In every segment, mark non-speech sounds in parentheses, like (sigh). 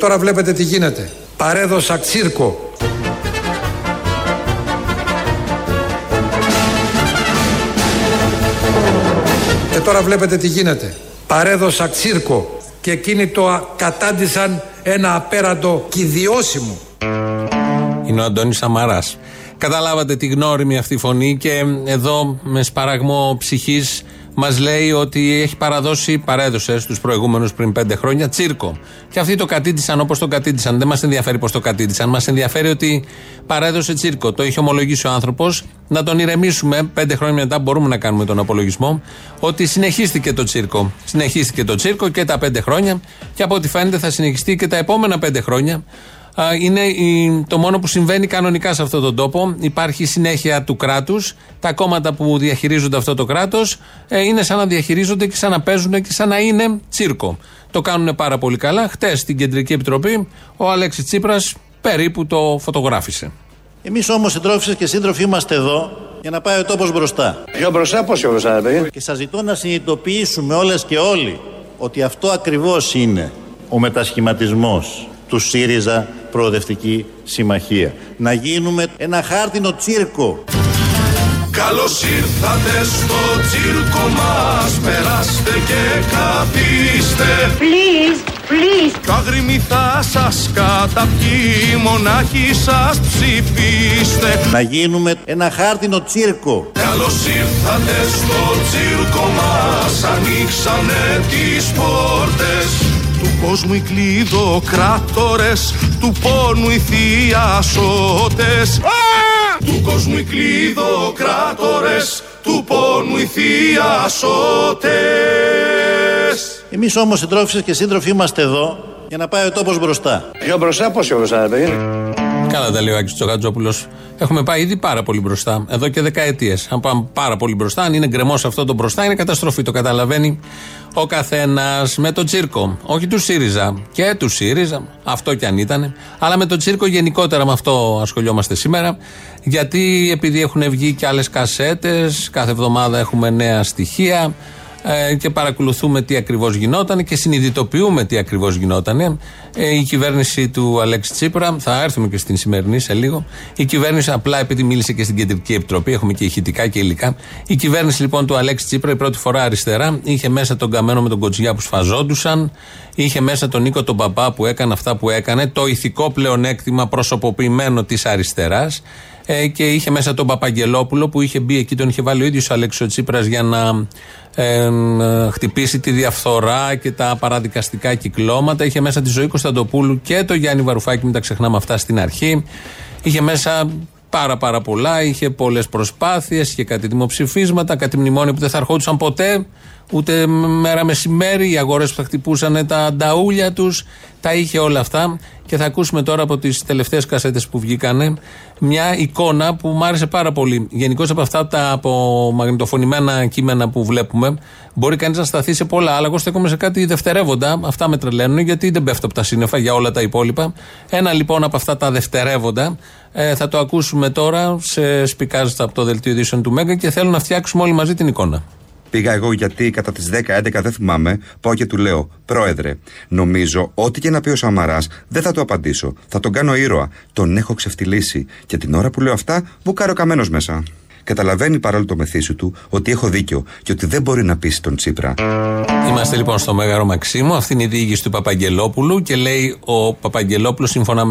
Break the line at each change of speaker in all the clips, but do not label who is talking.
Και τώρα βλέπετε τι γίνεται. Παρέδωσα τσίρκο. Και τώρα βλέπετε τι γίνεται. Παρέδωσα τσίρκο και εκείνοι το κατάντησαν ένα απέραντο κηδιώσιμο.
Είναι ο Αντώνης Σαμαράς. Καταλάβατε τη γνώριμη αυτή φωνή και εδώ με σπαραγμό ψυχής μας λέει ότι έχει παραδώσει, παρέδωσες στου προηγούμενους πριν πέντε χρόνια τσίρκο. Και αυτοί το κατήτησαν όπως το κατήτησαν. Δεν μας ενδιαφέρει πώς το κατήτησαν. Μας ενδιαφέρει ότι παρέδωσε τσίρκο. Το είχε ομολογήσει ο άνθρωπος. Να τον ηρεμήσουμε. Πέντε χρόνια μετά μπορούμε να κάνουμε τον απολογισμό. Ότι συνεχίστηκε το τσίρκο. Συνεχίστηκε το τσίρκο και τα πέντε χρόνια. Και από ό,τι φαίνεται θα συνεχιστεί και τα επόμενα πέντε χρόνια είναι το μόνο που συμβαίνει κανονικά σε αυτόν τον τόπο. Υπάρχει συνέχεια του κράτους. Τα κόμματα που διαχειρίζονται αυτό το κράτος ε, είναι σαν να διαχειρίζονται και σαν να παίζουν και σαν να είναι τσίρκο. Το κάνουν πάρα πολύ καλά. Χτες στην Κεντρική Επιτροπή ο Αλέξης Τσίπρας περίπου το φωτογράφησε.
Εμείς όμως συντρόφισε και σύντροφοι είμαστε εδώ για να πάει ο τόπος μπροστά.
Πιο μπροστά, πώ πιο μπροστά, παιδί;
Και σας ζητώ να συνειδητοποιήσουμε όλες και όλοι ότι αυτό ακριβώς είναι ο μετασχηματισμός του ΣΥΡΙΖΑ Προοδευτική Συμμαχία. Να γίνουμε ένα χάρτινο τσίρκο.
Καλώς ήρθατε στο τσίρκο μας. Περάστε και καθίστε
Please, please.
Καγριμοί θα σας καταπιεί. Μονάχοι σας ψηφίστε.
Να γίνουμε ένα χάρτινο τσίρκο.
Καλώς ήρθατε στο τσίρκο μας. Ανοίξανε τις πόρτες του κόσμου οι κλειδοκράτορες Του πόνου οι θειασότες Του κόσμου οι κλειδοκράτορες Του πόνου οι θειασότες
Εμείς όμως συντρόφισσες και σύντροφοι είμαστε εδώ για να πάει ο τόπος μπροστά.
Πιο μπροστά, πώς πιο μπροστά, παιδί.
Καλά τα λέει ο Άκης Τσογατζόπουλος. Έχουμε πάει ήδη πάρα πολύ μπροστά. Εδώ και δεκαετίες. Αν πάμε πάρα πολύ μπροστά, αν είναι γκρεμό αυτό το μπροστά, είναι καταστροφή. Το καταλαβαίνει ο καθένας με το τσίρκο. Όχι του ΣΥΡΙΖΑ και του ΣΥΡΙΖΑ, αυτό κι αν ήταν. Αλλά με το τσίρκο γενικότερα με αυτό ασχολιόμαστε σήμερα. Γιατί επειδή έχουν βγει και άλλες κασέτες, κάθε εβδομάδα έχουμε νέα στοιχεία ε, και παρακολουθούμε τι ακριβώς γινόταν και συνειδητοποιούμε τι ακριβώς γινόταν. Ε, η κυβέρνηση του Αλέξη Τσίπρα, θα έρθουμε και στην σημερινή σε λίγο. Η κυβέρνηση, απλά επειδή μίλησε και στην Κεντρική Επιτροπή, έχουμε και ηχητικά και υλικά. Η κυβέρνηση λοιπόν του Αλέξη Τσίπρα, η πρώτη φορά αριστερά, είχε μέσα τον Καμένο με τον Κοτσιά που σφαζόντουσαν, είχε μέσα τον Νίκο τον Παπά που έκανε αυτά που έκανε, το ηθικό πλεονέκτημα προσωποποιημένο της αριστεράς. Ε, και είχε μέσα τον Παπαγγελόπουλο που είχε μπει εκεί, τον είχε βάλει ο ίδιος ο Αλέξο Τσίπρας για να ε, χτυπήσει τη διαφθορά και τα παραδικαστικά κυκλώματα. Είχε μέσα τη ζωή Κωνσταντοπούλου και το Γιάννη Βαρουφάκη, μην τα ξεχνάμε αυτά στην αρχή. Είχε μέσα πάρα πάρα πολλά, είχε πολλές προσπάθειες, είχε κάτι δημοψηφίσματα, κάτι μνημόνια που δεν θα ερχόντουσαν ποτέ ούτε μέρα μεσημέρι, οι αγορές που θα χτυπούσαν τα νταούλια τους. Τα είχε όλα αυτά. Και θα ακούσουμε τώρα από τις τελευταίες κασέτες που βγήκανε μια εικόνα που μου άρεσε πάρα πολύ. Γενικώς από αυτά τα από μαγνητοφωνημένα κείμενα που βλέπουμε, μπορεί κανείς να σταθεί σε πολλά. Αλλά εγώ στέκομαι σε κάτι δευτερεύοντα. Αυτά με τρελαίνουν, γιατί δεν πέφτω από τα σύννεφα για όλα τα υπόλοιπα. Ένα λοιπόν από αυτά τα δευτερεύοντα ε, θα το ακούσουμε τώρα σε σπικάζ από το δελτίο ειδήσεων του Μέγκα και θέλω να φτιάξουμε όλοι μαζί την εικόνα.
Πήγα εγώ γιατί κατά τις 10-11 δεν θυμάμαι, πάω και του λέω: Πρόεδρε, νομίζω ό,τι και να πει ο Σαμαράς δεν θα το απαντήσω. Θα τον κάνω ήρωα. Τον έχω ξεφτυλίσει. Και την ώρα που λέω αυτά, μπουκάρω καμένος μέσα. Καταλαβαίνει παρόλο το μεθύσι του ότι έχω δίκιο και ότι δεν μπορεί να πείσει τον Τσίπρα.
Είμαστε λοιπόν στο Μέγαρο Μαξίμου. Αυτή είναι η διοίκηση του Παπαγγελόπουλου και λέει ο Παπαγγελόπουλος, σύμφωνα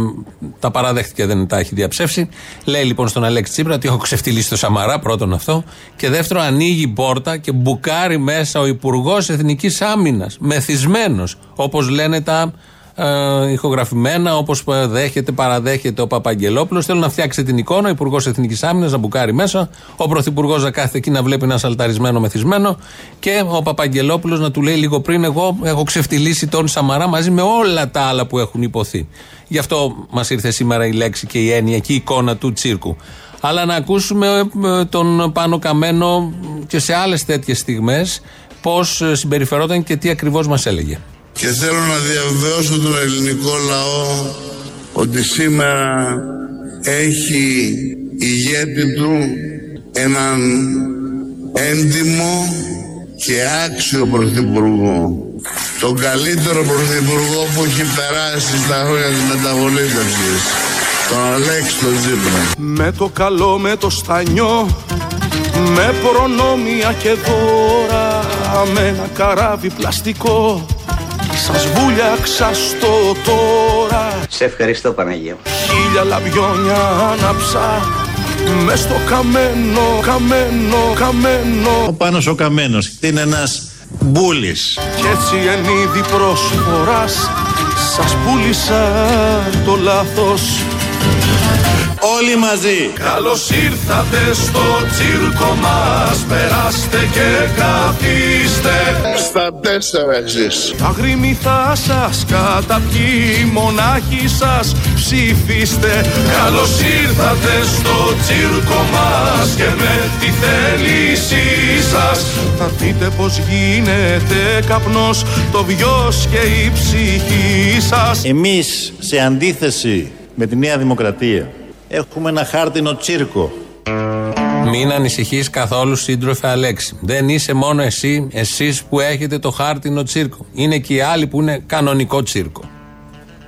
τα παραδέχτηκε, δεν τα έχει διαψεύσει. Λέει λοιπόν στον Αλέξη Τσίπρα ότι έχω ξεφτυλίσει το Σαμαρά, πρώτον αυτό. Και δεύτερο, ανοίγει πόρτα και μπουκάρει μέσα ο Υπουργός Εθνικής Άμυνας. Μεθυσμένος, όπως λένε τα ε, ηχογραφημένα όπως δέχεται, παραδέχεται ο Παπαγγελόπουλος. Θέλω να φτιάξει την εικόνα, ο Υπουργός Εθνικής Άμυνας να μπουκάρει μέσα, ο Πρωθυπουργός να κάθεται εκεί να βλέπει ένα σαλταρισμένο μεθυσμένο και ο Παπαγγελόπουλος να του λέει λίγο πριν: Εγώ έχω ξεφτυλίσει τον Σαμαρά μαζί με όλα τα άλλα που έχουν υποθεί. Γι' αυτό μας ήρθε σήμερα η λέξη και η έννοια και η εικόνα του τσίρκου. Αλλά να ακούσουμε ε, τον Πάνο Καμένο και σε άλλες τέτοιες στιγμές πώς συμπεριφερόταν και τι ακριβώς μας έλεγε.
Και θέλω να διαβεβαιώσω τον ελληνικό λαό ότι σήμερα έχει ηγέτη του έναν έντιμο και άξιο πρωθυπουργό. τον καλύτερο πρωθυπουργό που έχει περάσει στα χρόνια της μεταβολήτευσης. Τον Αλέξη τον Τζίπρα.
Με το καλό με το στανιό Με προνόμια και δώρα Με ένα καράβι πλαστικό Σας βούλιαξα στο τώρα
Σε ευχαριστώ Παναγία μου.
Χίλια λαμπιόνια άναψα μες στο καμένο, καμένο, καμένο
Ο Πάνος ο Καμένος είναι ένας μπούλης.
Κι έτσι εν είδη προσφοράς Σας πούλησα το λάθος
Όλοι μαζί.
Καλώς ήρθατε στο τσίρκο μας. Περάστε και καθίστε.
Στα τέσσερα εσείς.
Τα γρήμηθα σας καταπιεί Μονάχοι σας ψηφίστε. Καλώς ήρθατε στο τσίρκο μας Και με τη θέλησή σας. Θα δείτε πως γίνεται καπνός Το βιός και η ψυχή σας.
Εμείς σε αντίθεση με τη Νέα Δημοκρατία έχουμε ένα χάρτινο τσίρκο.
Μην ανησυχείς καθόλου, σύντροφε Αλέξη. Δεν είσαι μόνο εσύ, εσείς που έχετε το χάρτινο τσίρκο. Είναι και οι άλλοι που είναι κανονικό τσίρκο.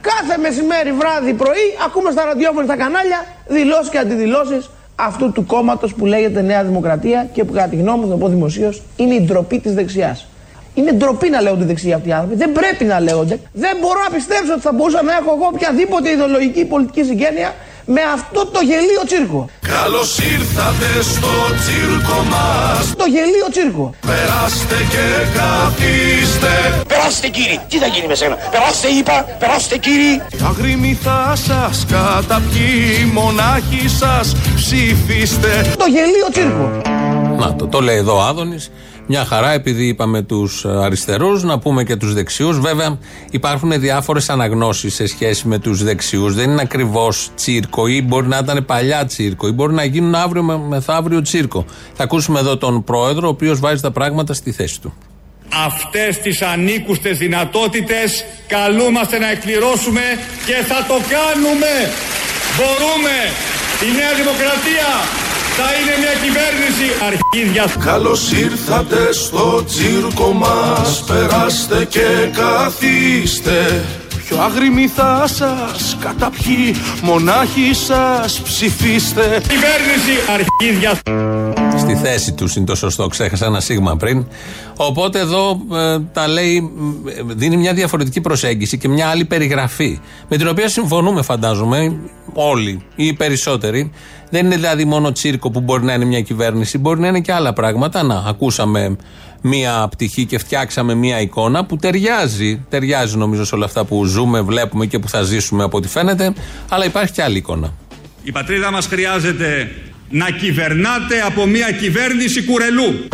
Κάθε μεσημέρι, βράδυ, πρωί ακούμε στα ραδιόφωνα στα κανάλια δηλώσεις και αντιδηλώσεις αυτού του κόμματος που λέγεται Νέα Δημοκρατία και που κατά τη γνώμη μου, θα το πω δημοσίως, είναι η ντροπή της δεξιάς. Είναι ντροπή να λέγονται δεξιοί αυτοί οι άνθρωποι. Δεν πρέπει να λέγονται. Δεν μπορώ να πιστέψω ότι θα μπορούσα να έχω εγώ οποιαδήποτε ιδεολογική πολιτική συγγένεια με αυτό το γελίο τσίρκο.
Καλώς ήρθατε στο τσίρκο μας
Το γελίο τσίρκο.
Περάστε και καθίστε
Περάστε κύριε, τι θα γίνει με σένα; Περάστε είπα, περάστε κύριε.
Τα γρήμηθα σας καταπιεί Μονάχοι σας ψηφίστε
Το γελίο τσίρκο.
Να το, το λέει εδώ ο Άδωνης. Μια χαρά, επειδή είπαμε τους αριστερούς, να πούμε και τους δεξιούς. Βέβαια, υπάρχουν διάφορες αναγνώσεις σε σχέση με τους δεξιούς. Δεν είναι ακριβώς τσίρκο, ή μπορεί να ήταν παλιά τσίρκο, ή μπορεί να γίνουν αύριο με, μεθαύριο τσίρκο. Θα ακούσουμε εδώ τον πρόεδρο, ο οποίος βάζει τα πράγματα στη θέση του.
Αυτές τις ανήκουστες δυνατότητες καλούμαστε να εκπληρώσουμε και θα το κάνουμε. Μπορούμε. Η Νέα Δημοκρατία θα είναι μια κυβέρνηση αρχίδια.
Καλώς ήρθατε στο τσίρκο μας Περάστε και καθίστε Πιο αγριμηθά σας καταπιεί Μονάχοι σας ψηφίστε
Κυβέρνηση αρχίδια.
Στη θέση τους είναι το σωστό, ξέχασα ένα σίγμα πριν. Οπότε εδώ ε, τα λέει, ε, δίνει μια διαφορετική προσέγγιση και μια άλλη περιγραφή. Με την οποία συμφωνούμε, φαντάζομαι, όλοι ή οι περισσότεροι. Δεν είναι δηλαδή μόνο τσίρκο που μπορεί να είναι μια κυβέρνηση, μπορεί να είναι και άλλα πράγματα. Να, ακούσαμε μία πτυχή και φτιάξαμε μία εικόνα που ταιριάζει. Ταιριάζει νομίζω σε όλα αυτά που ζούμε, βλέπουμε και που θα ζήσουμε από ό,τι φαίνεται. Αλλά υπάρχει και άλλη εικόνα.
Η πατρίδα μας χρειάζεται να κυβερνάτε από μια κυβέρνηση κουρελού.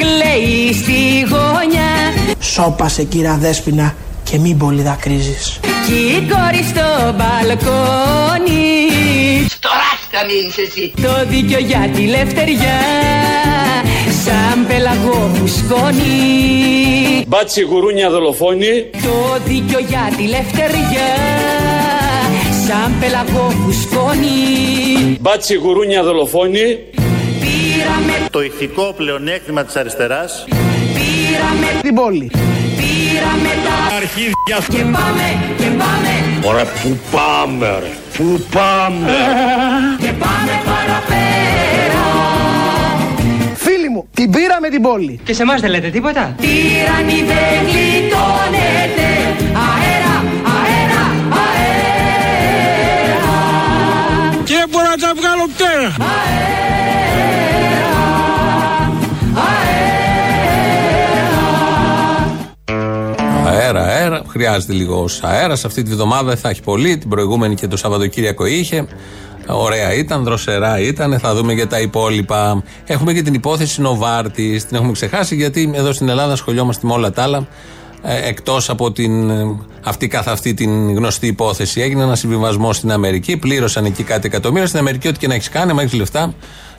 Κλαίει στη γωνιά
Σώπασε κύρα Δέσποινα και μην πολύ δακρύζεις.
Κι η κόρη στο μπαλκόνι
Στο ράφτανι είσαι εσύ.
Το δίκιο για τη λευτεριά Σαν πελαγό φουσκώνει
Μπάτσι γουρούνια δολοφόνη.
Το δίκιο για τη λευτεριά Σαν πελαγό φουσκώνει
Μπάτσι γουρούνια δολοφόνη.
Πήραμε,
Το ηθικό πλεονέκτημα της αριστεράς
πήραμε,
Την πόλη.
πήραμε τα
Αρχίδια.
Και πάμε, και πάμε
Ωραία, πού πάμε ρε. Πού πάμε. (laughs)
Και πάμε παραπέρα
Φίλοι μου, την πήραμε την πόλη.
Και σε εμάς δεν λέτε τίποτα;
Τύραννη δεν γλιτώνεται Αέρα, αέρα, αέρα
Και δεν μπορώ να τα βγάλω πτέρα.
Αέρα, αέρα. Χρειάζεται λίγο αέρας. Αυτή τη βδομάδα δεν θα έχει πολύ. Την προηγούμενη και το Σαββατοκύριακο είχε. Ωραία ήταν, δροσερά ήταν. Θα δούμε για τα υπόλοιπα. Έχουμε και την υπόθεση Νοβάρτης. Την έχουμε ξεχάσει γιατί εδώ στην Ελλάδα ασχολιόμαστε με όλα τα άλλα. Ε, Εκτός από την, ε, αυτή καθ' αυτή την γνωστή υπόθεση, έγινε ένα συμβιβασμό στην Αμερική. Πλήρωσαν εκεί κάτι εκατομμύρια. Στην Αμερική, ό,τι και να έχεις κάνει, άμα έχεις λεφτά,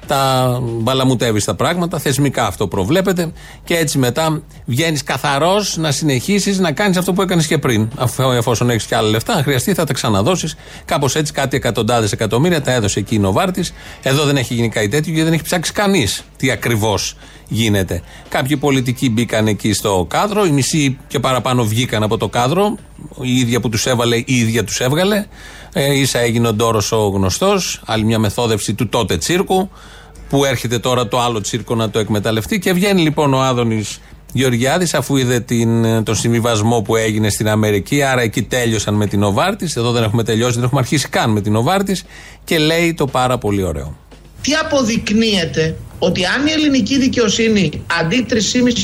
τα μπαλαμουτεύεις τα πράγματα. Θεσμικά αυτό προβλέπεται. Και έτσι μετά βγαίνεις καθαρός να συνεχίσεις να κάνεις αυτό που έκανες και πριν. Αφού, εφόσον έχεις και άλλα λεφτά, αν χρειαστεί θα τα ξαναδώσεις. Κάπως έτσι κάτι εκατοντάδες εκατομμύρια τα έδωσε εκεί η Νοβάρτη. Εδώ δεν έχει γίνει κάτι τέτοιο γιατί δεν έχει ψάξει κανείς τι ακριβώς γίνεται. Κάποιοι πολιτικοί μπήκαν εκεί στο κάδρο, οι μισοί και παραπάνω βγήκαν από το κάδρο. Η ίδια που τους έβαλε, η ίδια τους έβγαλε. Ε, ίσα έγινε ο Ντόρος ο γνωστός, άλλη μια μεθόδευση του τότε τσίρκου, που έρχεται τώρα το άλλο τσίρκο να το εκμεταλλευτεί. Και βγαίνει λοιπόν ο Άδωνης Γεωργιάδης, αφού είδε την, τον συμβιβασμό που έγινε στην Αμερική, άρα εκεί τέλειωσαν με την Οβάρτης. Εδώ δεν έχουμε τελειώσει, δεν έχουμε αρχίσει καν με την Οβάρτης. Και λέει το πάρα πολύ ωραίο.
Τι αποδεικνύεται ότι αν η ελληνική δικαιοσύνη αντί 3,5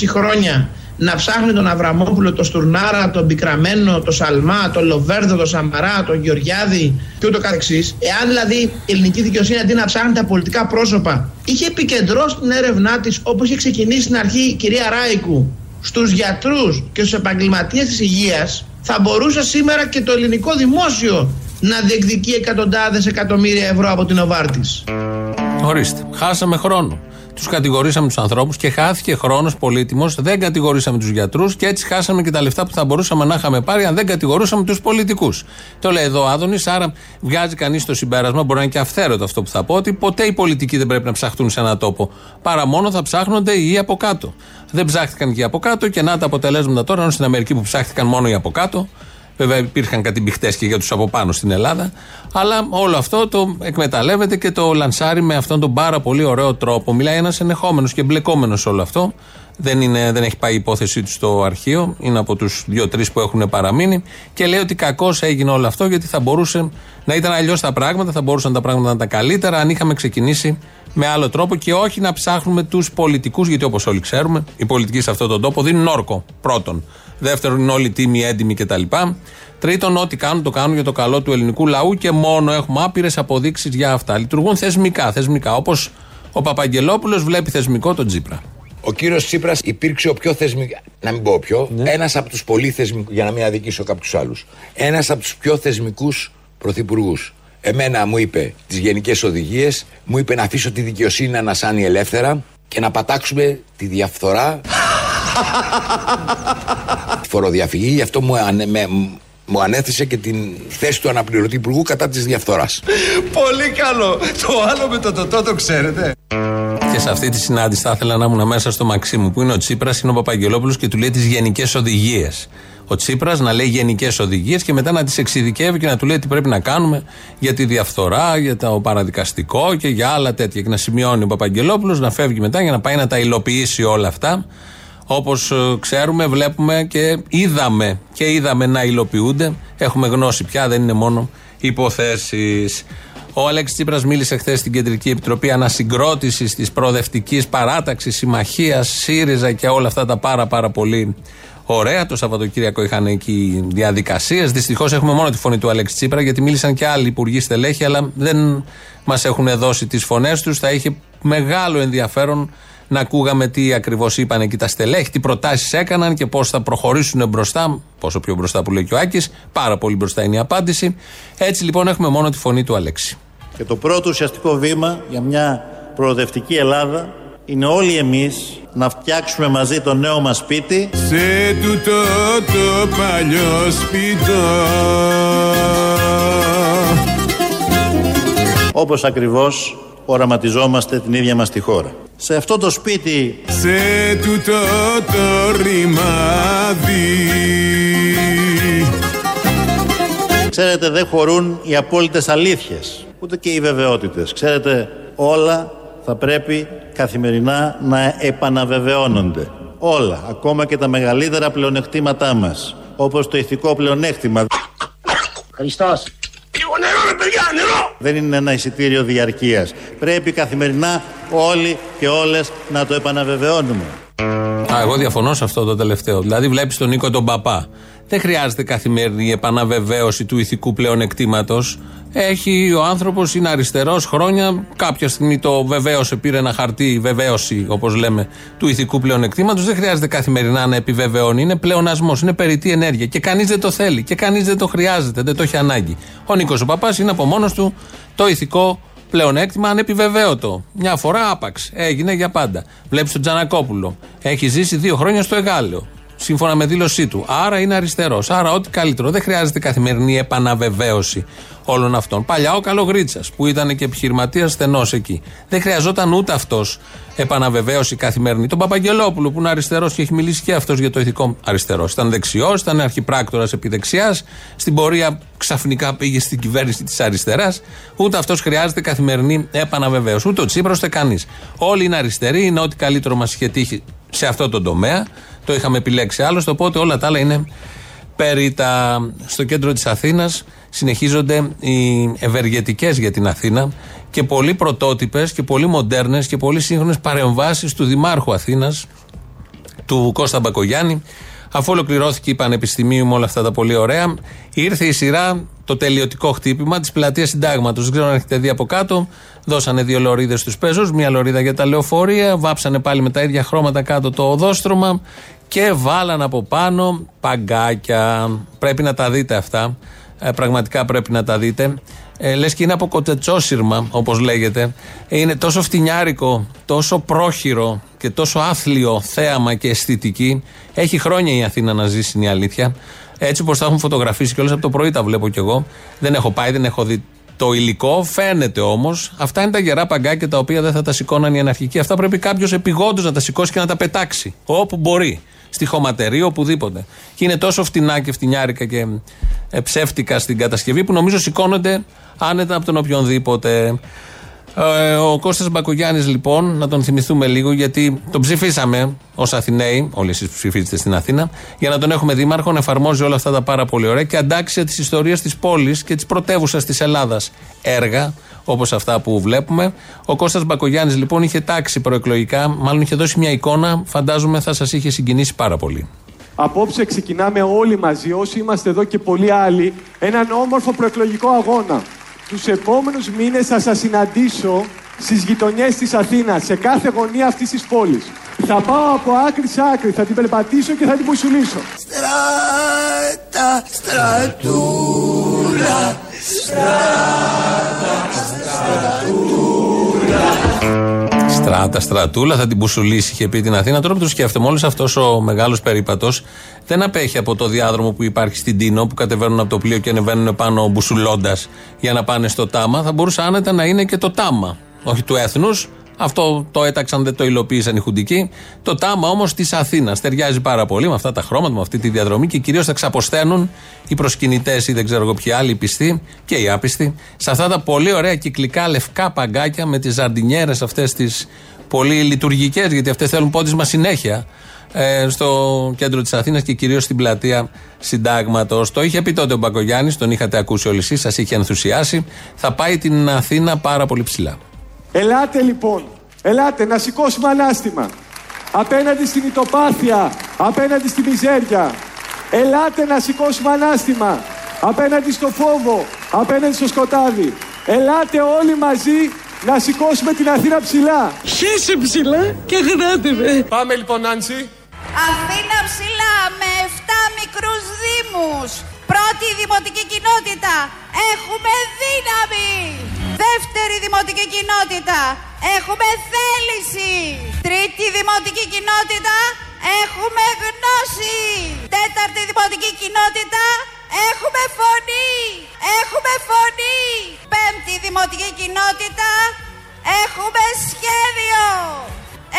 χρόνια να ψάχνει τον Αβραμόπουλο, τον Στουρνάρα, τον Πικραμένο, τον Σαλμά, τον Λοβέρδο, τον Σαμαρά, τον Γεωργιάδη και ούτω καθεξής. Εάν δηλαδή η ελληνική δικαιοσύνη αντί να ψάχνει τα πολιτικά πρόσωπα είχε επικεντρώσει την έρευνά της όπως είχε ξεκινήσει στην αρχή η κυρία Ράικου στους γιατρούς και στους επαγγελματίες της υγείας, θα μπορούσε σήμερα και το ελληνικό δημόσιο να διεκδικεί εκατοντάδες εκατομμύρια ευρώ από την Οβάρτης.
Ορίστε. Χάσαμε χρόνο. Τους κατηγορήσαμε τους ανθρώπους και χάθηκε χρόνος πολύτιμος. Δεν κατηγορήσαμε τους γιατρούς και έτσι χάσαμε και τα λεφτά που θα μπορούσαμε να είχαμε πάρει αν δεν κατηγορούσαμε τους πολιτικούς. Το λέει εδώ ο Άδωνης, άρα βγάζει κανείς το συμπέρασμα, μπορεί να είναι και αυθαίρετο αυτό που θα πω, ότι ποτέ οι πολιτικοί δεν πρέπει να ψαχτούν σε ένα τόπο. Παρά μόνο θα ψάχνονται οι από κάτω. Δεν ψάχτηκαν και οι από κάτω και να τα αποτελέσματα τώρα, ενώ στην Αμερική που ψάχτηκαν μόνο οι από κάτω, Βέβαια υπήρχαν κάτι μπιχτέ και για τους από πάνω στην Ελλάδα. Αλλά όλο αυτό το εκμεταλλεύεται και το λανσάρει με αυτόν τον πάρα πολύ ωραίο τρόπο. Μιλάει ένας ενεχόμενος και μπλεκόμενο όλο αυτό. Δεν, είναι, δεν έχει πάει η υπόθεσή του στο αρχείο. Είναι από τους δύο-τρεις που έχουν παραμείνει. Και λέει ότι κακώς έγινε όλο αυτό γιατί θα μπορούσε να ήταν αλλιώς τα πράγματα, θα μπορούσαν τα πράγματα να ήταν καλύτερα αν είχαμε ξεκινήσει με άλλο τρόπο και όχι να ψάχνουμε τους πολιτικούς. Γιατί όπως όλοι ξέρουμε, οι πολιτικοί σε αυτόν τον τόπο δίνουν όρκο. Πρώτον. Δεύτερον, είναι όλοι τίμοι, έντιμοι κτλ. Τρίτον, ό,τι κάνουν το κάνουν για το καλό του ελληνικού λαού και μόνο έχουμε άπειρες αποδείξεις για αυτά. Λειτουργούν θεσμικά, θεσμικά. Όπως ο Παπαγγελόπουλος βλέπει θεσμικό τον Τζίπρα.
Ο κύριος Τσίπρας υπήρξε ο πιο θεσμικό. Να μην πω ο πιο. Ναι. Ένας από τους πολύ θεσμικού. Για να μην αδικήσω κάποιους άλλους. Ένας από τους πιο θεσμικούς πρωθυπουργούς. Εμένα μου είπε τις γενικές οδηγίες, μου είπε να αφήσω τη δικαιοσύνη να ανασάνει ελεύθερα και να πατάξουμε τη διαφθορά (laughs) φοροδιαφυγή, γι' αυτό μου, ανε, με, μου ανέθεσε και την θέση του αναπληρωτή υπουργού κατά της διαφθοράς.
Πολύ καλό. Το άλλο με το τοτό το ξέρετε.
Και σε αυτή τη συνάντηση θα ήθελα να ήμουν μέσα στο Μαξίμου που είναι ο Τσίπρας, είναι ο Παπαγγελόπουλος και του λέει τις γενικές οδηγίες. Ο Τσίπρας να λέει γενικές οδηγίες και μετά να τις εξειδικεύει και να του λέει τι πρέπει να κάνουμε για τη διαφθορά, για το παραδικαστικό και για άλλα τέτοια. Και να σημειώνει ο Παπαγγελόπουλος, να φεύγει μετά για να πάει να τα υλοποιήσει όλα αυτά Όπως ε, ξέρουμε, βλέπουμε και είδαμε και είδαμε να υλοποιούνται. Έχουμε γνώση πια, δεν είναι μόνο υποθέσεις. Ο Αλέξης Τσίπρας μίλησε χθες στην Κεντρική Επιτροπή Ανασυγκρότησης της Προοδευτικής Παράταξης, Συμμαχίας, ΣΥΡΙΖΑ και όλα αυτά τα πάρα πάρα πολύ ωραία. Το Σαββατοκύριακο είχαν εκεί διαδικασίες. Δυστυχώς έχουμε μόνο τη φωνή του Αλέξη Τσίπρα γιατί μίλησαν και άλλοι υπουργοί στελέχη, αλλά δεν μας έχουν δώσει τις φωνές τους. Θα είχε μεγάλο ενδιαφέρον να ακούγαμε τι ακριβώς είπαν εκεί τα στελέχη, τι προτάσεις έκαναν και πώς θα προχωρήσουν μπροστά. Πόσο πιο μπροστά που λέει και ο Άκης, πάρα πολύ μπροστά είναι η απάντηση. Έτσι λοιπόν έχουμε μόνο τη φωνή του Αλέξη.
Και το πρώτο ουσιαστικό βήμα για μια προοδευτική Ελλάδα είναι όλοι εμείς να φτιάξουμε μαζί το νέο μας σπίτι
Σε τούτο το παλιό σπίτι
όπως ακριβώς οραματιζόμαστε την ίδια μας τη χώρα. Σε αυτό το σπίτι
Σε τούτο το ρημάδι.
Ξέρετε δεν χωρούν οι απόλυτες αλήθειες Ούτε και οι βεβαιότητες. Ξέρετε όλα θα πρέπει καθημερινά να επαναβεβαιώνονται. Όλα, ακόμα και τα μεγαλύτερα πλεονεκτήματά μας Όπως το ηθικό πλεονέκτημα.
Χριστός. Λίγο νερό ρε παιδιά, νερό!
Δεν είναι ένα εισιτήριο διαρκείας. Πρέπει καθημερινά όλοι και όλες να το επαναβεβαιώνουμε.
Α, εγώ διαφωνώ σε αυτό το τελευταίο. Δηλαδή, βλέπεις τον Νίκο τον Παπά. Δεν χρειάζεται καθημερινή επαναβεβαίωση του ηθικού πλεονεκτήματος. Έχει ο άνθρωπος, είναι αριστερός χρόνια. Κάποια στιγμή το βεβαίωσε, πήρε ένα χαρτί, βεβαίωση, όπως λέμε, του ηθικού πλεονεκτήματος. Δεν χρειάζεται καθημερινά να επιβεβαιώνει. Είναι πλεονασμός, είναι περιττή ενέργεια. Και κανείς δεν το θέλει. Και κανείς δεν το χρειάζεται, δεν το έχει ανάγκη. Ο Νίκος ο Παπάς είναι από μόνος του το ηθικό πλεονέκτημα ανεπιβεβαίωτο. Μια φορά άπαξ. Έγινε για πάντα. Βλέπεις τον Τζανακόπουλο. Έχει ζήσει δύο χρόνια στο Εγάλεο. Σύμφωνα με δήλωσή του. Άρα είναι αριστερός. Άρα ό,τι καλύτερο. Δεν χρειάζεται καθημερινή επαναβεβαίωση όλων αυτών. Παλιά ο Καλογρίτσας που ήταν και επιχειρηματίας στενός εκεί. Δεν χρειαζόταν ούτε αυτός επαναβεβαίωση καθημερινή. Τον Παπαγγελόπουλο που είναι αριστερός και έχει μιλήσει και αυτός για το ηθικό αριστερός. Ήταν δεξιός, ήταν αρχιπράκτορας επί δεξιά. Στην πορεία ξαφνικά πήγε στην κυβέρνηση της αριστεράς. Ούτε αυτός χρειάζεται καθημερινή επαναβεβαίωση. Ούτε ο Τσίπρα ούτε κανείς. Όλοι είναι αριστεροί, είναι ό,τι καλύτερο μας είχε τύχει σε αυτό το τομέα. Το είχαμε επιλέξει άλλωστε, οπότε όλα τα άλλα είναι περίτα. Στο κέντρο της Αθήνας συνεχίζονται οι ευεργετικές για την Αθήνα και πολύ πρωτότυπες και πολύ μοντέρνες και πολύ σύγχρονες παρεμβάσεις του Δημάρχου Αθήνας, του Κώστα Μπακογιάννη. Αφού ολοκληρώθηκε η Πανεπιστημίου με όλα αυτά τα πολύ ωραία, ήρθε η σειρά το τελειωτικό χτύπημα της πλατείας Συντάγματος. Δεν ξέρω αν έχετε δει από κάτω. Δώσανε δύο λωρίδες στους πέζου, μία λωρίδα για τα λεωφορεία, βάψανε πάλι με τα ίδια χρώματα κάτω το οδόστρωμα και βάλαν από πάνω παγκάκια. Πρέπει να τα δείτε αυτά. Ε, πραγματικά πρέπει να τα δείτε. Ε, λες και είναι από κοτετσόσυρμα, όπως λέγεται. Είναι τόσο φτηνιάρικο, τόσο πρόχειρο και τόσο άθλιο θέαμα και αισθητική. Έχει χρόνια η Αθήνα να ζήσει, είναι η αλήθεια. Έτσι όπως τα έχουν φωτογραφίσει και όλε από το πρωί τα βλέπω κι εγώ. Δεν έχω πάει, δεν έχω δει το υλικό. Φαίνεται όμως, αυτά είναι τα γερά παγκάκια τα οποία δεν θα τα σηκώναν οι αναρχικοί. Αυτά πρέπει κάποιος επιγόντως να τα σηκώσει και να τα πετάξει. Όπου μπορεί στη χωματερή, οπουδήποτε. Και είναι τόσο φτηνά και φτηνιάρικα και ε, ψεύτικα στην κατασκευή που νομίζω σηκώνονται άνετα από τον οποιονδήποτε. Ε, ο Κώστας Μπακογιάννης λοιπόν, να τον θυμηθούμε λίγο γιατί τον ψηφίσαμε ως Αθηναίοι, όλοι εσείς που ψηφίζετε στην Αθήνα, για να τον έχουμε δήμαρχο, να εφαρμόζει όλα αυτά τα πάρα πολύ ωραία και αντάξια της ιστορίας της πόλης και της πρωτεύουσας της Ελλάδας έργα όπως αυτά που βλέπουμε. Ο Κώστας Μπακογιάννης λοιπόν είχε τάξει προεκλογικά, μάλλον είχε δώσει μια εικόνα, φαντάζομαι θα σας είχε συγκινήσει πάρα πολύ.
Απόψε ξεκινάμε όλοι μαζί, όσοι είμαστε εδώ και πολλοί άλλοι, έναν όμορφο προεκλογικό αγώνα. Τους επόμενους μήνες θα σας συναντήσω στις γειτονιές της Αθήνας, σε κάθε γωνία αυτής της πόλης. Θα πάω από άκρη σε άκρη, θα την περπατήσω και θα την πουσουλήσω.
Στράτα, στρατούλα, στράτα, στρατούλα.
Στράτα, στρατούλα, θα την πουσουλήσει, είχε πει την Αθήνα. Τώρα που το σκέφτομαι, όλος αυτός ο μεγάλος περίπατος δεν απέχει από το διάδρομο που υπάρχει στην Τίνο, που κατεβαίνουν από το πλοίο και ανεβαίνουν πάνω μπουσουλώντας για να πάνε στο Τάμα. Θα μπορούσε άνετα να είναι και το Τάμα. Όχι του έθνους, αυτό το έταξαν, δεν το υλοποίησαν οι Χουντικοί. Το τάμα όμως της Αθήνας ταιριάζει πάρα πολύ με αυτά τα χρώματα, με αυτή τη διαδρομή και κυρίως θα ξαποσταίνουν οι προσκυνητές ή δεν ξέρω εγώ ποιοι άλλοι, οι πιστοί και οι άπιστοι, σε αυτά τα πολύ ωραία κυκλικά λευκά παγκάκια με τις ζαρντινιέρες αυτές τις πολύ λειτουργικές, γιατί αυτές θέλουν πόντισμα συνέχεια ε, στο κέντρο της Αθήνας και κυρίως στην πλατεία Συντάγματος. Το είχε πει τότε ο Μπακογιάννης, τον είχατε ακούσει όλοι εσείς, σας είχε ενθουσιάσει. Θα πάει την Αθήνα πάρα πολύ ψηλά.
Ελάτε λοιπόν, ελάτε να σηκώσουμε ανάστημα. Απέναντι στην ητοπάθεια, απέναντι στη μιζέρια. Ελάτε να σηκώσουμε ανάστημα. Απέναντι στο φόβο, απέναντι στο σκοτάδι. Ελάτε όλοι μαζί να σηκώσουμε την Αθήνα ψηλά.
Χέσε ψηλά και γράτε με.
Πάμε λοιπόν, Νάντσι.
Αθήνα ψηλά με 7 μικρούς δήμους. Πρώτη δημοτική κοινότητα. Έχουμε δύναμη. Δεύτερη δημοτική κοινότητα. Έχουμε θέληση. Τρίτη δημοτική κοινότητα. Έχουμε γνώση. Τέταρτη δημοτική κοινότητα. Έχουμε φωνή. Έχουμε φωνή. Πέμπτη δημοτική κοινότητα. Έχουμε σχέδιο.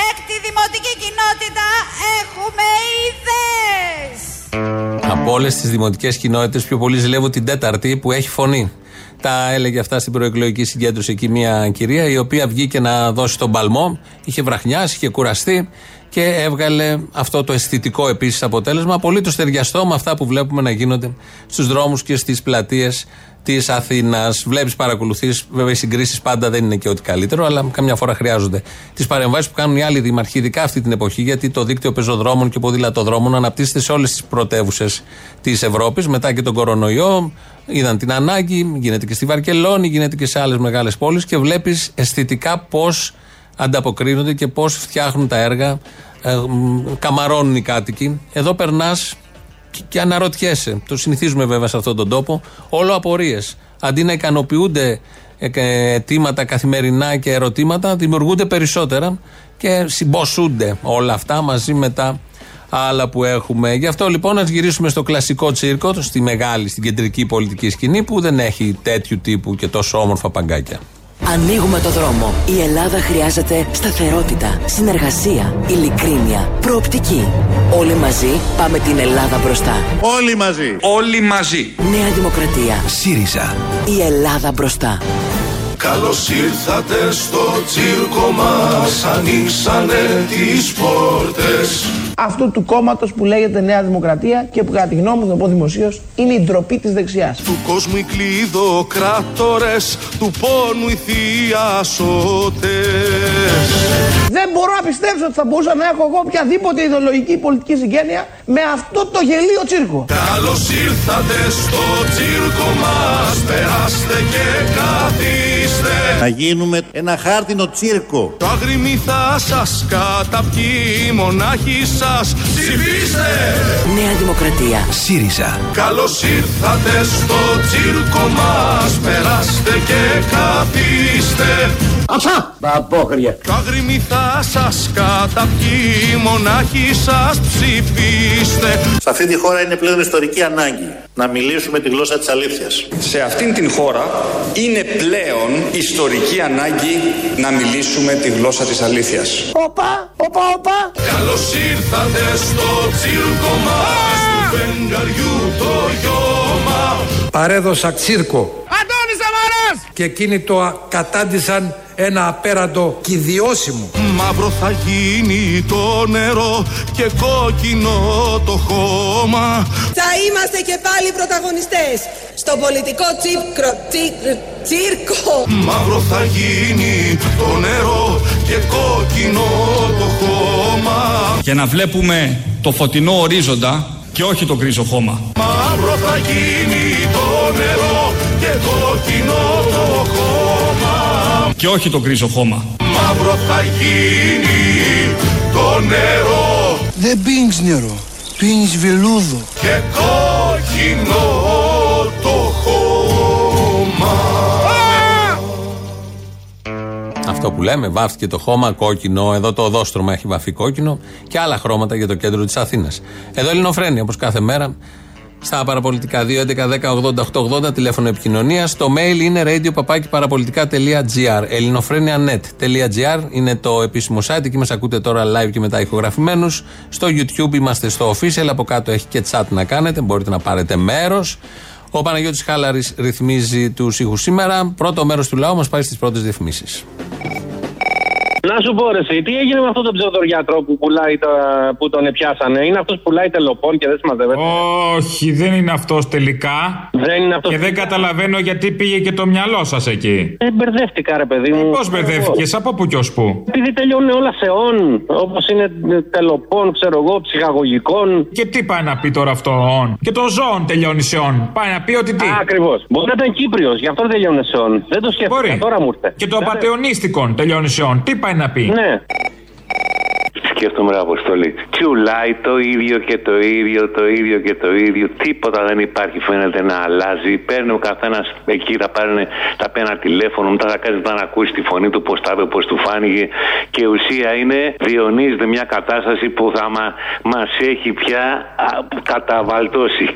Έκτη δημοτική κοινότητα. Έχουμε ιδέες.
Από όλες τις δημοτικές κοινότητες, πιο πολύ ζηλεύω την τέταρτη που έχει φωνή. Τα έλεγε αυτά στην προεκλογική συγκέντρωση εκεί μια κυρία η οποία βγήκε να δώσει τον παλμό. Είχε βραχνιάσει, είχε κουραστεί και έβγαλε αυτό το αισθητικό επίσης αποτέλεσμα. Απολύτως ταιριαστό με αυτά που βλέπουμε να γίνονται στους δρόμους και στις πλατείες της Αθήνας. Βλέπεις, παρακολουθείς. Βέβαια, οι συγκρίσεις πάντα δεν είναι και ό,τι καλύτερο, αλλά καμιά φορά χρειάζονται. Τις παρεμβάσεις που κάνουν οι άλλοι δήμαρχοι, ειδικά αυτή την εποχή, γιατί το δίκτυο πεζοδρόμων και ποδηλατοδρόμων αναπτύσσεται σε όλες τις πρωτεύουσες της Ευρώπης. Μετά και τον κορονοϊό, είδαν την ανάγκη, γίνεται και στη Βαρκελόνη, γίνεται και σε άλλες μεγάλες πόλεις και βλέπεις αισθητικά πώς ανταποκρίνονται και πώς φτιάχνουν τα έργα, ε, καμαρώνουν οι κάτοικοι. Εδώ περνάς και, και αναρωτιέσαι. Το συνηθίζουμε βέβαια σε αυτόν τον τόπο. Όλο απορίες. Αντί να ικανοποιούνται ε, αιτήματα καθημερινά και ερωτήματα, δημιουργούνται περισσότερα και συμποσούνται όλα αυτά μαζί με τα άλλα που έχουμε. Γι' αυτό λοιπόν να γυρίσουμε στο κλασικό τσίρκο, στη μεγάλη, στην κεντρική πολιτική σκηνή που δεν έχει τέτοιου τύπου και τόσο όμορφα παγκάκια.
Ανοίγουμε το δρόμο. Η Ελλάδα χρειάζεται σταθερότητα, συνεργασία, ειλικρίνεια, προοπτική. Όλοι μαζί πάμε την Ελλάδα μπροστά.
Όλοι μαζί.
Όλοι μαζί.
Νέα Δημοκρατία.
ΣΥΡΙΖΑ.
Η Ελλάδα μπροστά.
Καλώς ήρθατε στο τσίρκο μας Ανοίξανε τις πόρτες
Αυτού του κόμματος που λέγεται Νέα Δημοκρατία και που κατά τη γνώμη μου, να το πω δημοσίως, είναι η ντροπή της δεξιάς.
Του κόσμου οι κλειδοκράτορες Του πόνου οι θειασότες
Δεν μπορώ να πιστέψω ότι θα μπορούσα να έχω εγώ οποιαδήποτε ιδεολογική ή πολιτική συγγένεια με αυτό το γελίο τσίρκο.
Καλώς ήρθατε στο τσίρκο μας Περάστε και καθίστε
Να γίνουμε ένα χάρτινο τσίρκο.
Το αγριμί θα σας καταπιεί μονάχοι σας Ψηφίστε!
Νέα Δημοκρατία.
ΣΥΡΙΖΑ.
Καλώς ήρθατε στο τσίρκο μας Περάστε και καθίστε
Αψά! Παπόχρια.
Το αγριμί θα σας καταπιεί Μονάχοι σας ψηφίστε
Σε αυτή τη χώρα είναι πλέον ιστορική ανάγκη να μιλήσουμε τη γλώσσα της αλήθειας.
Σε αυτήν την χώρα είναι πλέον ιστορική ανάγκη να μιλήσουμε τη γλώσσα της αλήθειας.
Όπα, όπα, όπα.
Καλώς ήρθατε στο τσίρκο μας Του φεγγαριού το γιώμα
Παρέδωσα τσίρκο
Αντώνης Σαμαράς!
και εκείνοι το α- κατάντησαν ένα απέραντο κηδιώσιμο.
Μαύρο θα γίνει το νερό και κόκκινο το χώμα
Θα είμαστε και πάλι πρωταγωνιστές στο πολιτικό τσίρκο, τσί- τσίρκο.
Μαύρο θα γίνει το νερό και κόκκινο το χώμα
Για να βλέπουμε το φωτεινό ορίζοντα και όχι το γκρίζο χώμα.
Μαύρο θα γίνει το νερό και κόκκινο το χώμα
Και όχι το γκρίζο χώμα.
Μαύρο θα γίνει το νερό
Δεν πίνεις νερό, πίνεις βελούδο.
και κόκκινο το χώμα
Αυτό που λέμε, βάφτηκε το χώμα κόκκινο. Εδώ το οδόστρωμα έχει βαφεί κόκκινο και άλλα χρώματα για το κέντρο της Αθήνας. Εδώ Ελληνοφρένια, όπως κάθε μέρα, στα παραπολιτικά 2.11.10.80.880 τηλέφωνο επικοινωνίας. Το mail είναι radio.parapolitica.gr. ελληνοφρένια.net.gr είναι το επίσημο site. Εκεί μας ακούτε τώρα live και μετά ηχογραφημένους. Στο YouTube είμαστε στο official. Από κάτω έχει και chat να κάνετε. Μπορείτε να πάρετε μέρος. Ο Παναγιώτης Χάλαρης ρυθμίζει τους ήχους σήμερα. Πρώτο μέρος του λαού μας πάει στις πρώτες διαφημίσεις.
Να σου πω ρε, εσύ, τι έγινε με αυτόν τον ψευδοριάτρο που, πουλάει τα, που τον πιάσανε; Είναι αυτός που πουλάει τελοπών και δεν συμμαζεύεται;
Όχι, δεν είναι αυτός τελικά.
Δεν είναι αυτός
Και δεν καταλαβαίνω γιατί πήγε και το μυαλό σας εκεί.
Ε, μπερδεύτηκα ρε παιδί μου.
Πώς μπερδεύτηκες, από πού κι ως πού;
Επειδή τελειώνουν όλα σε όν, όπως είναι τελοπών, ξέρω εγώ, ψυχαγωγικών.
Και τι πάει να πει τώρα αυτό ον. Και το ζώον τελειώνει σε ον. Πάει να πει ότι τι;
Ακριβώς. Μπορεί να ήταν Κύπριος, γι' αυτό δεν τελειώνει σε όν. Δεν το σκέφτηκα,
Μπορεί.
τώρα μου ήρθε.
Και το απαταιωνίστικον τελειώνει σε ον. Τι πάει να πει.
Ναι.
Σκέφτομαι ρε Αποστολή. Τσουλάει το ίδιο και το ίδιο, το ίδιο και το ίδιο. Τίποτα δεν υπάρχει φαίνεται να αλλάζει. Παίρνει ο καθένας εκεί, θα πάρει θα παίρνει ένα τηλέφωνο, μετά θα κάνει να ακούσει τη φωνή του, πώς τα είπε, πώς του φάνηκε. Και η ουσία είναι διονύζεται μια κατάσταση που θα μα μας έχει πια α, καταβαλτώσει.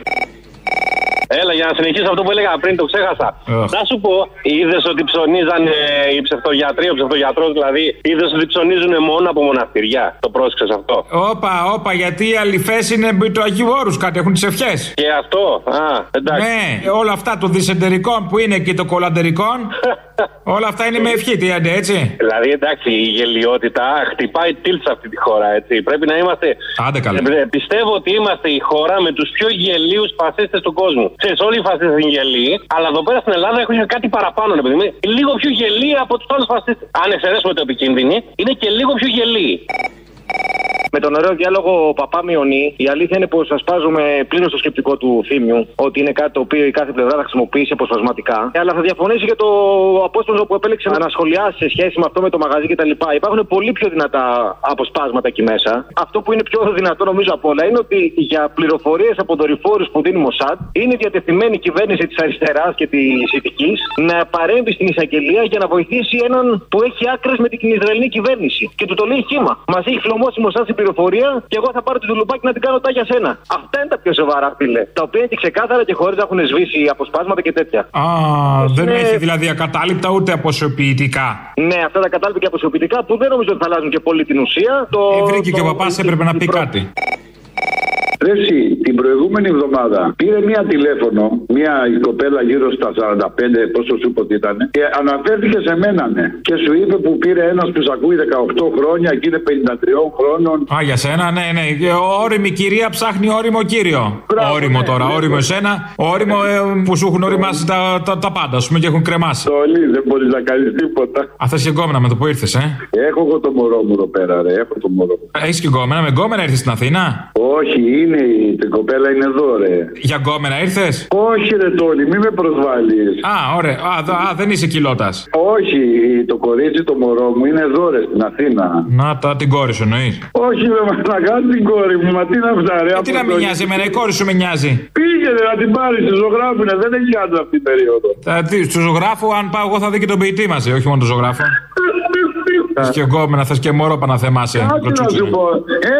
Έλα, για να συνεχίσω αυτό που έλεγα πριν, το ξέχασα.
Αχ.
Να σου πω, είδες ότι ψωνίζανε οι ψευτογιατροί, ο ψευτογιατρός δηλαδή, είδες ότι ψωνίζουν μόνο από μοναστηριά. Το πρόσεξες αυτό.
Όπα, όπα, γιατί οι αληθές είναι με το Αγιβόρου, κάτι έχουν τις ευχές.
Και αυτό, α, εντάξει.
Ναι, όλα αυτά των δυσεντερικών που είναι και το κολαντερικών, (laughs) όλα αυτά είναι με ευχή, τι άντε, έτσι.
Δηλαδή, εντάξει, η γελιότητα χτυπάει τίλ σε αυτή τη χώρα, έτσι. Πρέπει να είμαστε.
Άντε καλά.
Ε, πιστεύω ότι είμαστε η χώρα με τους πιο γελίους φασίστες του κόσμου. Ξέρεις, όλοι οι φασίστες είναι γελοί, αλλά εδώ πέρα στην Ελλάδα έχουν κάτι παραπάνω, ρε παιδί μου. Λίγο πιο γελοί από τους άλλους φασίστες. Αν εξαιρέσουμε το επικίνδυνοι, είναι και λίγο πιο γελοί. Με τον ωραίο διάλογο Παπά Μιονί, η αλήθεια είναι πως ασπάζουμε πλήρως το σκεπτικό του θύμιου, ότι είναι κάτι το οποίο η κάθε πλευρά θα χρησιμοποιήσει αποσπασματικά. Αλλά θα διαφωνήσει για το απόσπασμα που επέλεξε να σχολιάσει σε σχέση με αυτό με το μαγαζί κτλ. Υπάρχουν πολύ πιο δυνατά αποσπάσματα εκεί μέσα. Αυτό που είναι πιο δυνατό νομίζω απ' όλα είναι ότι για πληροφορίες από δορυφόρους που δίνει η Μοσάτ είναι διατεθειμένη η κυβέρνηση της αριστεράς και της Ηθική να παρέμβει στην εισαγγελία για να βοηθήσει έναν που έχει άκρες με την Ισραηλινή κυβέρνηση. Και του το λέει χήμα. Μας έχει χλωμώσει η Μοσάτ στην πληροφορία και εγώ θα πάρω τη δουλουπάκι να την κάνω τα για σένα. Αυτά είναι τα πιο σοβαρά, φίλε. Τα οποία είναι και ξεκάθαρα και χωρίς να έχουν σβήσει αποσπάσματα και τέτοια.
Α, δεν
Είναι-
έχει δηλαδή ακατάληπτα ούτε αποσιοποιητικά.
Ναι, αυτά τα κατάλοιπα και αποσιοποιητικά που δεν νομίζω ότι θα αλλάζουν και πολύ την ουσία. Το,
Ε, βρήκε και ο παπάς έπρεπε να πει κάτι.
Ρε εσύ, την προηγούμενη εβδομάδα πήρε μία τηλέφωνο, μία η κοπέλα γύρω στα 45, πόσο σου είπε ότι ήταν, και αναφέρθηκε σε μένα, ναι. Και σου είπε που πήρε ένας που σε ακούει 18 χρόνια και είναι 53 χρόνων.
Α, για σένα, ναι, ναι. Και Όριμη κυρία ψάχνει όριμο κύριο. όριμο
ναι,
τώρα,
ναι,
όριμο
ναι.
εσένα. Όριμο ε, που σου έχουν οριμάσει τα, τα, τα πάντα, ας πούμε, και έχουν κρεμάσει.
Όλοι, δεν μπορείς να κάνεις τίποτα.
Α, θες και γκόμενα με το που ήρθες, ε;
Έχω εγώ το μωρό μου εδώ πέρα, ρε. Έχω το μωρό μου.
Έχεις και γκόμενα, με γκόμενα ήρθες στην Αθήνα;
Όχι, είναι η την κοπέλα είναι εδώ, ρε.
Για γκόμενα ήρθες;
Όχι, ρε Τόλι, μη με προσβάλλεις.
Α, ωραία. Α, δα- α, δεν είσαι κοιλότα.
Όχι, το κορίτσι το μωρό μου είναι εδώ, ρε, στην Αθήνα.
Να τα την κόρη σου εννοείς;
Όχι, ρε, μα να κάνει την κόρη μου, μα τι να αυτά, ρε.
Ε, τι να με
Αποστολή.
νοιάζει, εμένα η κόρη σου με νοιάζει.
Πήγαινε να την πάρει, τη ζωγράφουνε, δεν έχει άντρα αυτή την περίοδο.
Θα δει, του ζωγράφου, αν πάω εγώ θα δει και τον ποιητή μαζί, όχι μόνο τον ζωγράφο. (laughs) Θες και γκόμενα, θες και μωρό να θεμάσαι.
Κάτι να σου πω.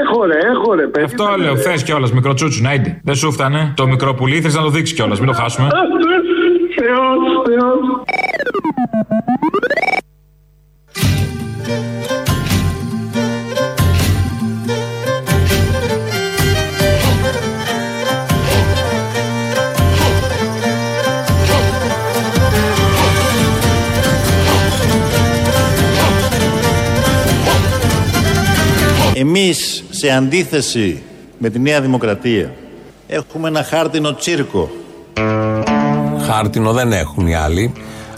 Έχω, ρε, έχω, ρε, παιδί.
Αυτό λέω, θες κιόλας, μικροτσούτσου, να είδε. Δεν σου φτάνε. Το μικρό πουλί θες να το δείξεις κιόλας, μην το χάσουμε.
Θεός, Θεός.
Εμείς, σε αντίθεση με τη Νέα Δημοκρατία, έχουμε ένα χάρτινο τσίρκο.
Χάρτινο δεν έχουν οι άλλοι.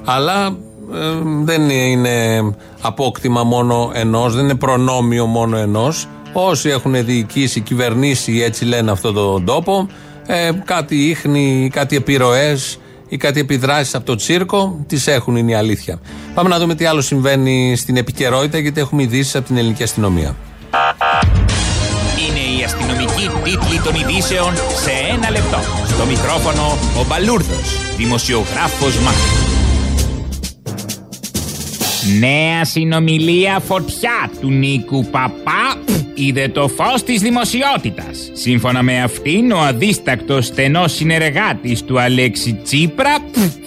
Αλλά ε, δεν είναι απόκτημα μόνο ενός, δεν είναι προνόμιο μόνο ενός. Όσοι έχουν διοικήσει, κυβερνήσει, έτσι λένε αυτόν τον τόπο, ε, κάτι ίχνη, κάτι επιρροές ή κάτι επιδράσεις από το τσίρκο, τις έχουν, είναι η αλήθεια. Πάμε να δούμε τι άλλο συμβαίνει στην επικαιρότητα, γιατί έχουμε ειδήσει από την ελληνική αστυνομία.
Είναι η αστυνομική τίτλη των ειδήσεων σε ένα λεπτό. Στο μικρόφωνο ο Μπαλούρδος, δημοσιογράφος Μάρκος. Νέα συνομιλία φωτιά του Νίκου Παπά είδε το φως της δημοσιότητας. Σύμφωνα με αυτήν, ο αδίστακτος στενός συνεργάτης του Αλέξη Τσίπρα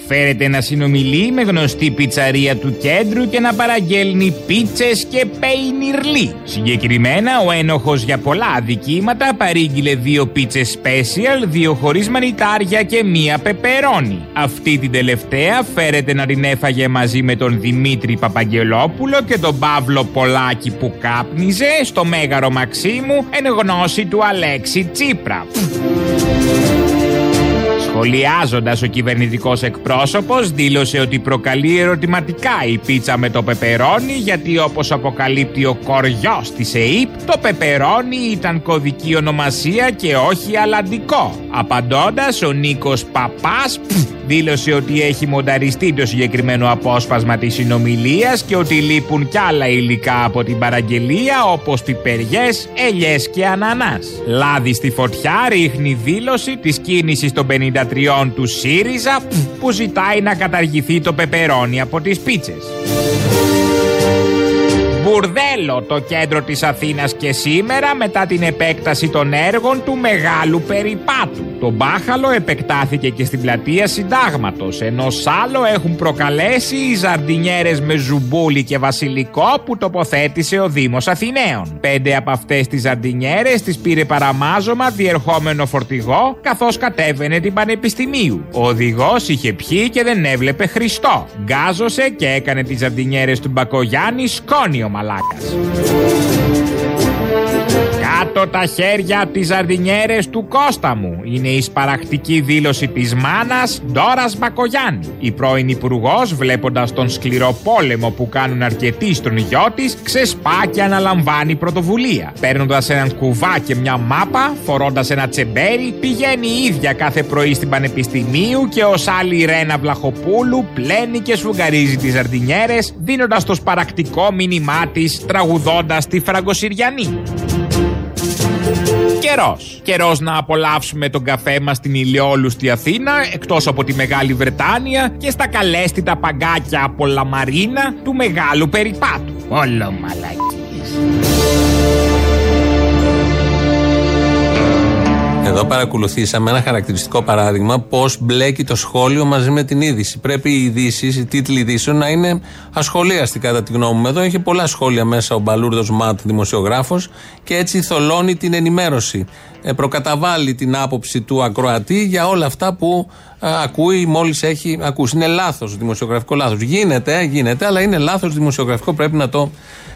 φέρεται να συνομιλεί με γνωστή πιτσαρία του κέντρου και να παραγγέλνει πίτσες και πέινιρλί. Συγκεκριμένα, ο ένοχος για πολλά αδικήματα παρήγγειλε δύο πίτσες special, δύο χωρίς μανιτάρια και μία πεπερώνι. Αυτή την τελευταία φέρεται να την έφαγε μαζί με τον Δημήτρη Παπαγγελόπουλο και τον Παύλο Πολάκη που κάπνιζε στο Μέγαρο Μαξίμου εν γνώση του Αλέξη Τσίπρα. Σχολιάζοντας, ο κυβερνητικός εκπρόσωπος δήλωσε ότι προκαλεί ερωτηματικά η πίτσα με το πεπερόνι, γιατί όπως αποκαλύπτει ο κοριός της ΕΕΠ, το πεπερόνι ήταν κωδική ονομασία και όχι αλλαντικό. Απαντώντας, ο Νίκος Παπάς δήλωσε ότι έχει μονταριστεί το συγκεκριμένο απόσπασμα της συνομιλίας και ότι λείπουν κι άλλα υλικά από την παραγγελία όπως πιπεριές, ελιές και ανανάς. Λάδι στη φωτιά ρίχνει δήλωση της κίνησης των 53 του ΣΥΡΙΖΑ που ζητάει να καταργηθεί το πεπερόνι από τις πίτσες. Μπουρδέλο το κέντρο της Αθήνας και σήμερα μετά την επέκταση των έργων του Μεγάλου Περιπάτου. Το μπάχαλο επεκτάθηκε και στην πλατεία Συντάγματος, ενώ σ' άλλο έχουν προκαλέσει οι ζαρντινιέρες με ζουμπούλι και βασιλικό που τοποθέτησε ο Δήμος Αθηναίων. Πέντε από αυτές τις ζαρντινιέρες τις πήρε παραμάζωμα διερχόμενο φορτηγό καθώς κατέβαινε την Πανεπιστημίου. Ο οδηγός είχε πιει και δεν έβλεπε Χριστό. Γκάζωσε και έκανε τις ζαρντινιέρες του Μπακογιάννη σκόνη ο μαλάκας. Κάτω τα χέρια από τις ζαρδινιέρε του Κώστα μου. Είναι η σπαρακτική δήλωση της μάνας Ντόρας Μπακογιάννη. Η πρώην υπουργός, βλέποντας τον σκληρό πόλεμο που κάνουν αρκετοί στον γιο της, ξεσπά και αναλαμβάνει πρωτοβουλία. Παίρνοντας έναν κουβά και μια μάπα, φορώντας ένα τσεμπέρι, πηγαίνει η ίδια κάθε πρωί στην Πανεπιστημίου και ως άλλη Ρένα Βλαχοπούλου πλένει και σφουγγαρίζει τις ζαρδινιέρε, δίνοντας το σπαρακτικό μήνυμά της τραγουδώντας τη Φραγκοσυριανή. Καιρός. Καιρός να απολαύσουμε τον καφέ μας στην ηλιόλουστη Αθήνα, εκτός από τη Μεγάλη Βρετάνια και στα καλέστητα παγκάκια από λαμαρίνα του μεγάλου περιπάτου. Όλο μαλακίες.
Εδώ παρακολουθήσαμε ένα χαρακτηριστικό παράδειγμα πώς μπλέκει το σχόλιο μαζί με την είδηση. Πρέπει οι ειδήσεις, οι τίτλοι ειδήσεων να είναι ασχολίαστοι κατά τη γνώμη μου. Εδώ έχει πολλά σχόλια μέσα ο Μπαλούρδος Ματ, δημοσιογράφος, και έτσι θολώνει την ενημέρωση. Ε, προκαταβάλει την άποψη του ακροατή για όλα αυτά που α, ακούει μόλις έχει ακούσει. Είναι λάθος, δημοσιογραφικό λάθος. Γίνεται, γίνεται, αλλά είναι λάθος δημοσιογραφικό. Πρέπει να το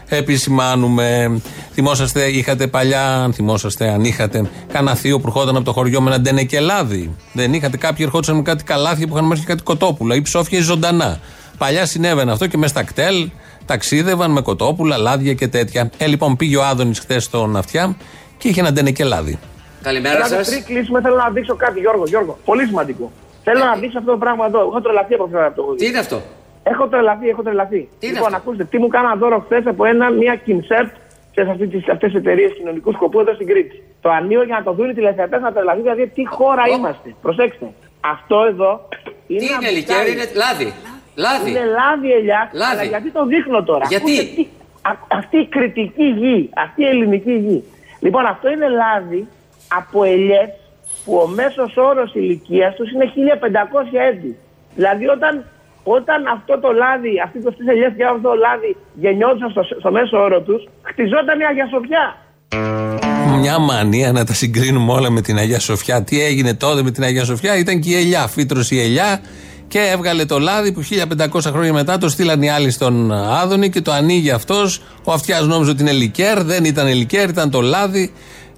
επισημάνουμε. Θυμόσαστε, είχατε παλιά, αν θυμόσαστε, αν είχατε κανένα θείο που ερχόταν από το χωριό με ένα ντενεκελάδι. Δεν είχατε, κάποιοι ερχόντουσαν με κάτι καλάθια που είχαν μέσα κάτι κοτόπουλα ή ψόφια ή ζωντανά. Παλιά συνέβαινε αυτό και μες στα κτέλ ταξίδευαν με κοτόπουλα, λάδια και τέτοια. Ε, λοιπόν, πήγε ο Άδωνης χθες στον αυτιά και είχε ένα ντενεκελάδι.
Καλημέρα σας. Πριν κλείσουμε, θέλω να δείξω κάτι, Γιώργο. Γιώργο. Πολύ σημαντικό. Θέλω να δείξω αυτό το πράγμα εδώ. Έχω τρελαθεί από αυτό.
Τι είναι αυτό;
Έχω τρελαθεί, έχω τρελαθεί.
Τι είναι
λοιπόν,
αυτό;
ακούστε, τι μου κάναν δώρο χθες από ένα, μια Κινσέρτ σε αυτές τις εταιρείες κοινωνικού σκοπού εδώ στην Κρήτη. Το ανοίγω για να το δουν οι τηλεθεατές να τρελαθεί, δηλαδή τι χώρα είμαστε. Προσέξτε. Αυτό εδώ είναι.
Τι είναι
αμπουκάλι.
λικέρ, είναι λάδι. Λάδι.
Είναι λάδι ελιά.
Λάδι.
Αλλά γιατί το δείχνω τώρα;
Γιατί;
Ακούστε, τι- α- αυτή η κριτική γη, αυτή η ελληνική γη. Λοιπόν, αυτό είναι λάδι από ελιές που ο μέσος όρος ηλικίας τους είναι 1500 έτη. Δηλαδή όταν, όταν αυτό το λάδι, αυτοί οι αυτές ελιές και αυτό το λάδι γεννιόντουσαν στο, στο μέσο όρο τους, χτιζόταν η Αγία Σοφιά.
Μια μανία να τα συγκρίνουμε όλα με την Αγία Σοφιά. Τι έγινε τότε με την Αγία Σοφιά, ήταν και η ελιά. Φύτρωσε η ελιά και έβγαλε το λάδι που 1500 χρόνια μετά το στείλαν οι άλλοι στον Άδωνη και το ανοίγει αυτός. Ο αυτιάς νόμιζε ότι είναι λικέρ, δεν ήταν λικέρ, ήταν το λάδι.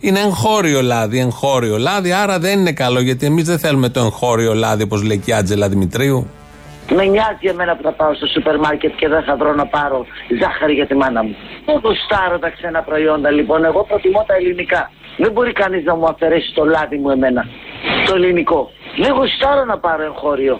Είναι εγχώριο λάδι, εγχώριο λάδι, άρα δεν είναι καλό γιατί εμείς δεν θέλουμε το εγχώριο λάδι όπως λέει και η Άτζελα Δημητρίου.
Με νοιάζει εμένα που θα πάω στο σούπερ μάρκετ και δεν θα βρω να πάρω ζάχαρη για τη μάνα μου. Δεν γουστάρω τα ξένα προϊόντα λοιπόν. Εγώ προτιμώ τα ελληνικά. Δεν μπορεί κανείς να μου αφαιρέσει το λάδι μου εμένα. Το ελληνικό. Δεν γουστάρω να πάρω εγχώριο.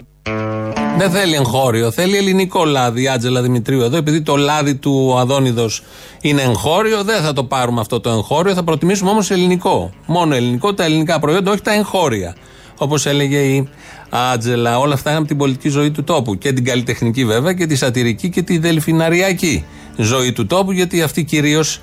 Δεν θέλει εγχώριο, θέλει ελληνικό λάδι η Άτζελα Δημητρίου εδώ. Επειδή το λάδι του Αδόνιδος είναι εγχώριο, δεν θα το πάρουμε αυτό το εγχώριο, θα προτιμήσουμε όμως ελληνικό. Μόνο ελληνικό, τα ελληνικά προϊόντα, όχι τα εγχώρια. Όπως έλεγε η Άτζελα, όλα αυτά είναι από την πολιτική ζωή του τόπου. Και την καλλιτεχνική βέβαια και τη σατυρική και τη δελφιναριακή ζωή του τόπου, γιατί αυτή κυρίως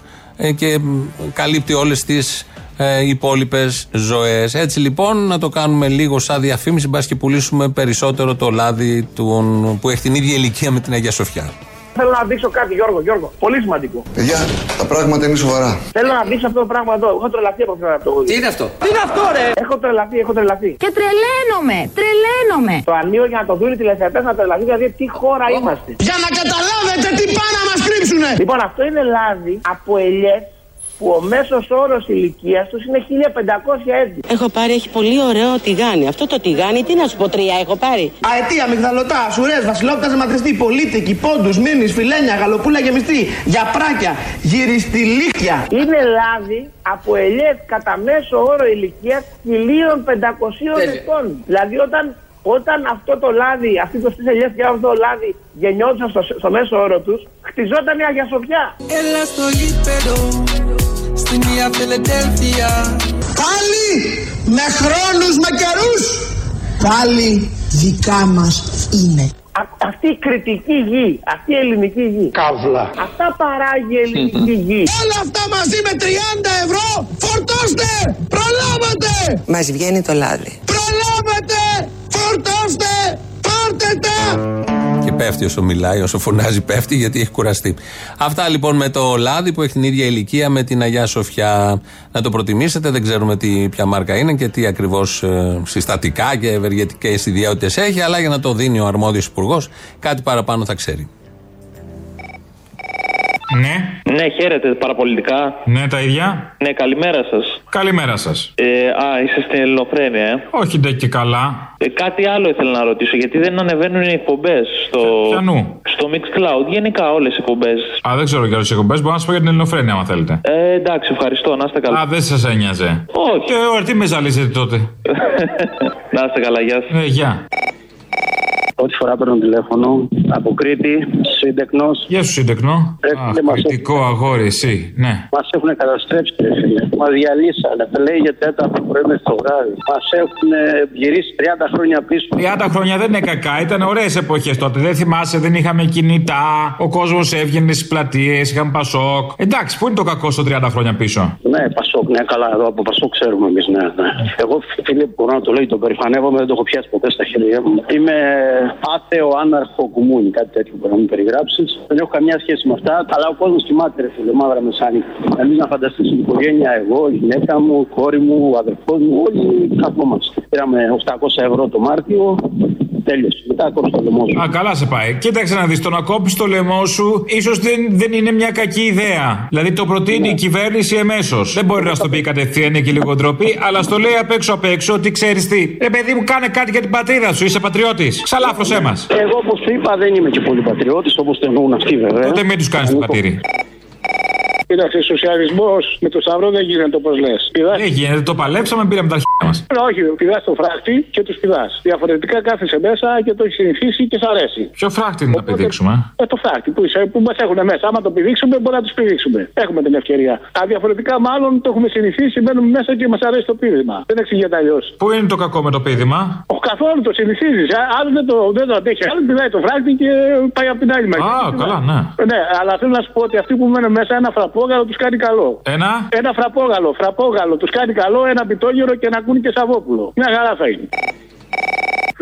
και μ, καλύπτει όλες τις ε, υπόλοιπες ζωές. Έτσι λοιπόν να το κάνουμε λίγο σαν διαφήμιση, μπας και πουλήσουμε περισσότερο το λάδι του, που έχει την ίδια ηλικία με την Αγία Σοφιά.
Θέλω να δείξω κάτι, Γιώργο, Γιώργο. Πολύ σημαντικό.
Παιδιά, τα πράγματα είναι σοβαρά.
Θέλω να δείξω αυτό το πράγμα εδώ. Έχω τρελαθεί από αυτό.
Τι είναι αυτό;
Τι είναι αυτό, ρε! Έχω τρελαθεί, έχω τρελαθεί.
Και τρελαίνομαι, τρελαίνομαι.
Το ανοίγω για να το δουν οι τηλεθεατές να τρελαθεί, δηλαδή τι χώρα είμαστε.
Για να καταλάβετε τι πάνε να μας κρύψουνε.
Λοιπόν, αυτό είναι λάδι από ελιές που ο μέσος όρος ηλικίας τους είναι 1500 έτη.
Έχω πάρει, έχει πολύ ωραίο τηγάνι. Αυτό το τηγάνι, τι να σου πω, τρία έχω πάρει.
Αετία, μυγδαλωτά, σουρές, βασιλόπτα ματριστή, πολίτικη, πόντους, μήνυ, φιλένια, γαλοπούλα γεμιστή, γιαπράκια, γυριστηλίκια. Είναι λάδι από ελιές κατά μέσο όρο ηλικίας 1500 ετών. Δηλαδή όταν όταν αυτό το λάδι, αυτοί το στις ελιές και αυτό το λάδι γεννιόντουσαν στο, στο μέσο όρο τους, χτιζόταν η Αγία Σοφιά.
Έλα στο γήπεδο, στη Νέα Φιλεντέλφια. Πάλι με χρόνους, με καιρούς. Πάλι δικά μας είναι.
Α- αυτή η κριτική γη, αυτή η ελληνική γη.
Καύλα.
Αυτά παράγει η ελληνική γη. (laughs)
Όλα αυτά μαζί με 30 ευρώ φορτώστε! Προλάβατε!
Μας βγαίνει το λάδι.
Προλάβατε! Φορτώστε! Πάρτε τα!
Και πέφτει όσο μιλάει, όσο φωνάζει, πέφτει γιατί έχει κουραστεί. Αυτά λοιπόν με το λάδι που έχει την ίδια ηλικία με την Αγιά Σοφιά. Να το προτιμήσετε, δεν ξέρουμε τι, ποια μάρκα είναι και τι ακριβώς συστατικά και ευεργετικές ιδιότητες έχει, αλλά για να το δίνει ο αρμόδιος υπουργός, κάτι παραπάνω θα ξέρει.
Ναι.
Ναι, χαίρετε παραπολιτικά.
Ναι, τα ίδια.
Ναι, καλημέρα σας.
Καλημέρα σας.
Ε, α, είστε στην Ελληνοφρένεια, ε.
Όχι ντε και καλά.
Ε, κάτι άλλο ήθελα να ρωτήσω, γιατί δεν ανεβαίνουν οι εκπομπές στο.
Πιανού;
Στο Mixcloud, γενικά όλες οι εκπομπές.
Α, δεν ξέρω για τι εκπομπές. Μπορώ να σας πω για την Ελληνοφρένεια, άμα θέλετε.
Ε, εντάξει, ευχαριστώ, να είστε καλά.
Α, δεν σας ένοιαζε.
Όχι.
Και ωραία, τι με ζαλίζετε τότε. (laughs)
να είστε καλά, γεια σας.
Ε, γεια.
Πρώτη φορά παίρνω τηλέφωνο από Κρήτη, σύντεκνος.
Γεια σου, σύντεκνο. Α, κριτικό αγόρι, εσύ, ναι.
Μας έχουν καταστρέψει, ρε φίλε. Μας διαλύσανε. Λέγεται τέταρτο πρωί με το βράδυ. Μας έχουν γυρίσει 30 χρόνια πίσω.
30 χρόνια δεν είναι κακά, ήταν ωραίες εποχές τότε. Δεν θυμάσαι, δεν είχαμε κινητά. Ο κόσμος έβγαινε στις πλατείες, είχαμε πασόκ. Εντάξει, πού είναι το κακό στο 30 χρόνια πίσω;
Ναι, πασόκ, ναι, καλά, εδώ από πασόκ ξέρουμε εμείς, ναι, ναι. Εγώ, φίλε, μπορώ να το λέω, τον περηφανεύομαι, δεν το έχω πιάσει ποτέ στα χέρια μου. Είμαι άθεο, άναρχος κουμούνι, κάτι τέτοιο μπορεί να μου περιγράψεις. Δεν έχω καμιά σχέση με αυτά, αλλά ο κόσμος κοιμάται, ρε φίλε, μαύρα μεσάνυχτα. Εμείς να φανταστείς την οικογένεια, εγώ, η γυναίκα μου, η κόρη μου, ο αδερφός μου, όλοι καθόμαστε. Πήραμε 800 ευρώ το Μάρτιο, τέλειωσε. Μετά κόψει το λαιμό σου.
Α, καλά σε πάει. Κοίταξε να δεις, το να κόψεις το λαιμό σου ίσως δεν, δεν είναι μια κακή ιδέα. Δηλαδή το προτείνει η κυβέρνηση εμέσως. Δεν μπορεί να στο πει κατευθείαν, είναι και λίγο ντροπή, αλλά στο λέει απ' έξω απ' έξω ότι ξέρεις τι. Ρε παιδί μου, κάνε κάτι για την πατρίδα σου, είσαι πατριώτης. Ξαλάφρωσέ μας.
Εγώ, όπως είπα, δεν είμαι και πολύ πατριώτης, όπως το εννοούν αυτοί βέβαια.
Τότε μην τους κάνεις το πατήρι.
Κοίταξε, σοσιαλισμός με το Σταυρό δεν γίνεται όπως λες.
Δεν γίνεται, το παλέψαμε, πήραμε τα αρχαία μας.
Όχι, πηδάς το φράχτη και τους πηδάς. Διαφορετικά κάθεσαι μέσα και το έχεις συνηθίσει και σ' αρέσει.
Ποιο φράχτη είναι να πηδήξουμε.
Ε, το φράχτη που, είσαι, που μας έχουν μέσα. Άμα το πηδήξουμε, μπορεί να τους πηδήξουμε. Έχουμε την ευκαιρία. Α, διαφορετικά, μάλλον το έχουμε συνηθίσει, μπαίνουμε μέσα και μας αρέσει το πείδημα. Δεν εξηγείται αλλιώς.
Πού είναι το κακό με το πείδημα;
Ο καθόλου το συνηθίζεις. Άλλο δεν το, δεν το αντέχεις. Άλλο πηδάει το φράχτη και πάει από την άλλη μεριά.
Α, καλά, ναι.
Ναι, αλλά θέλω να σου πω ότι αυτοί που μένουν μέσα ένα φραπόγαλο τους κάνει καλό.
Ένα;
Ένα φραπόγαλο, φραπόγαλο. Τους κάνει καλό, ένα πιτόγερο και να ακούνε και σαβόπουλο. Μια χαρά θα είναι.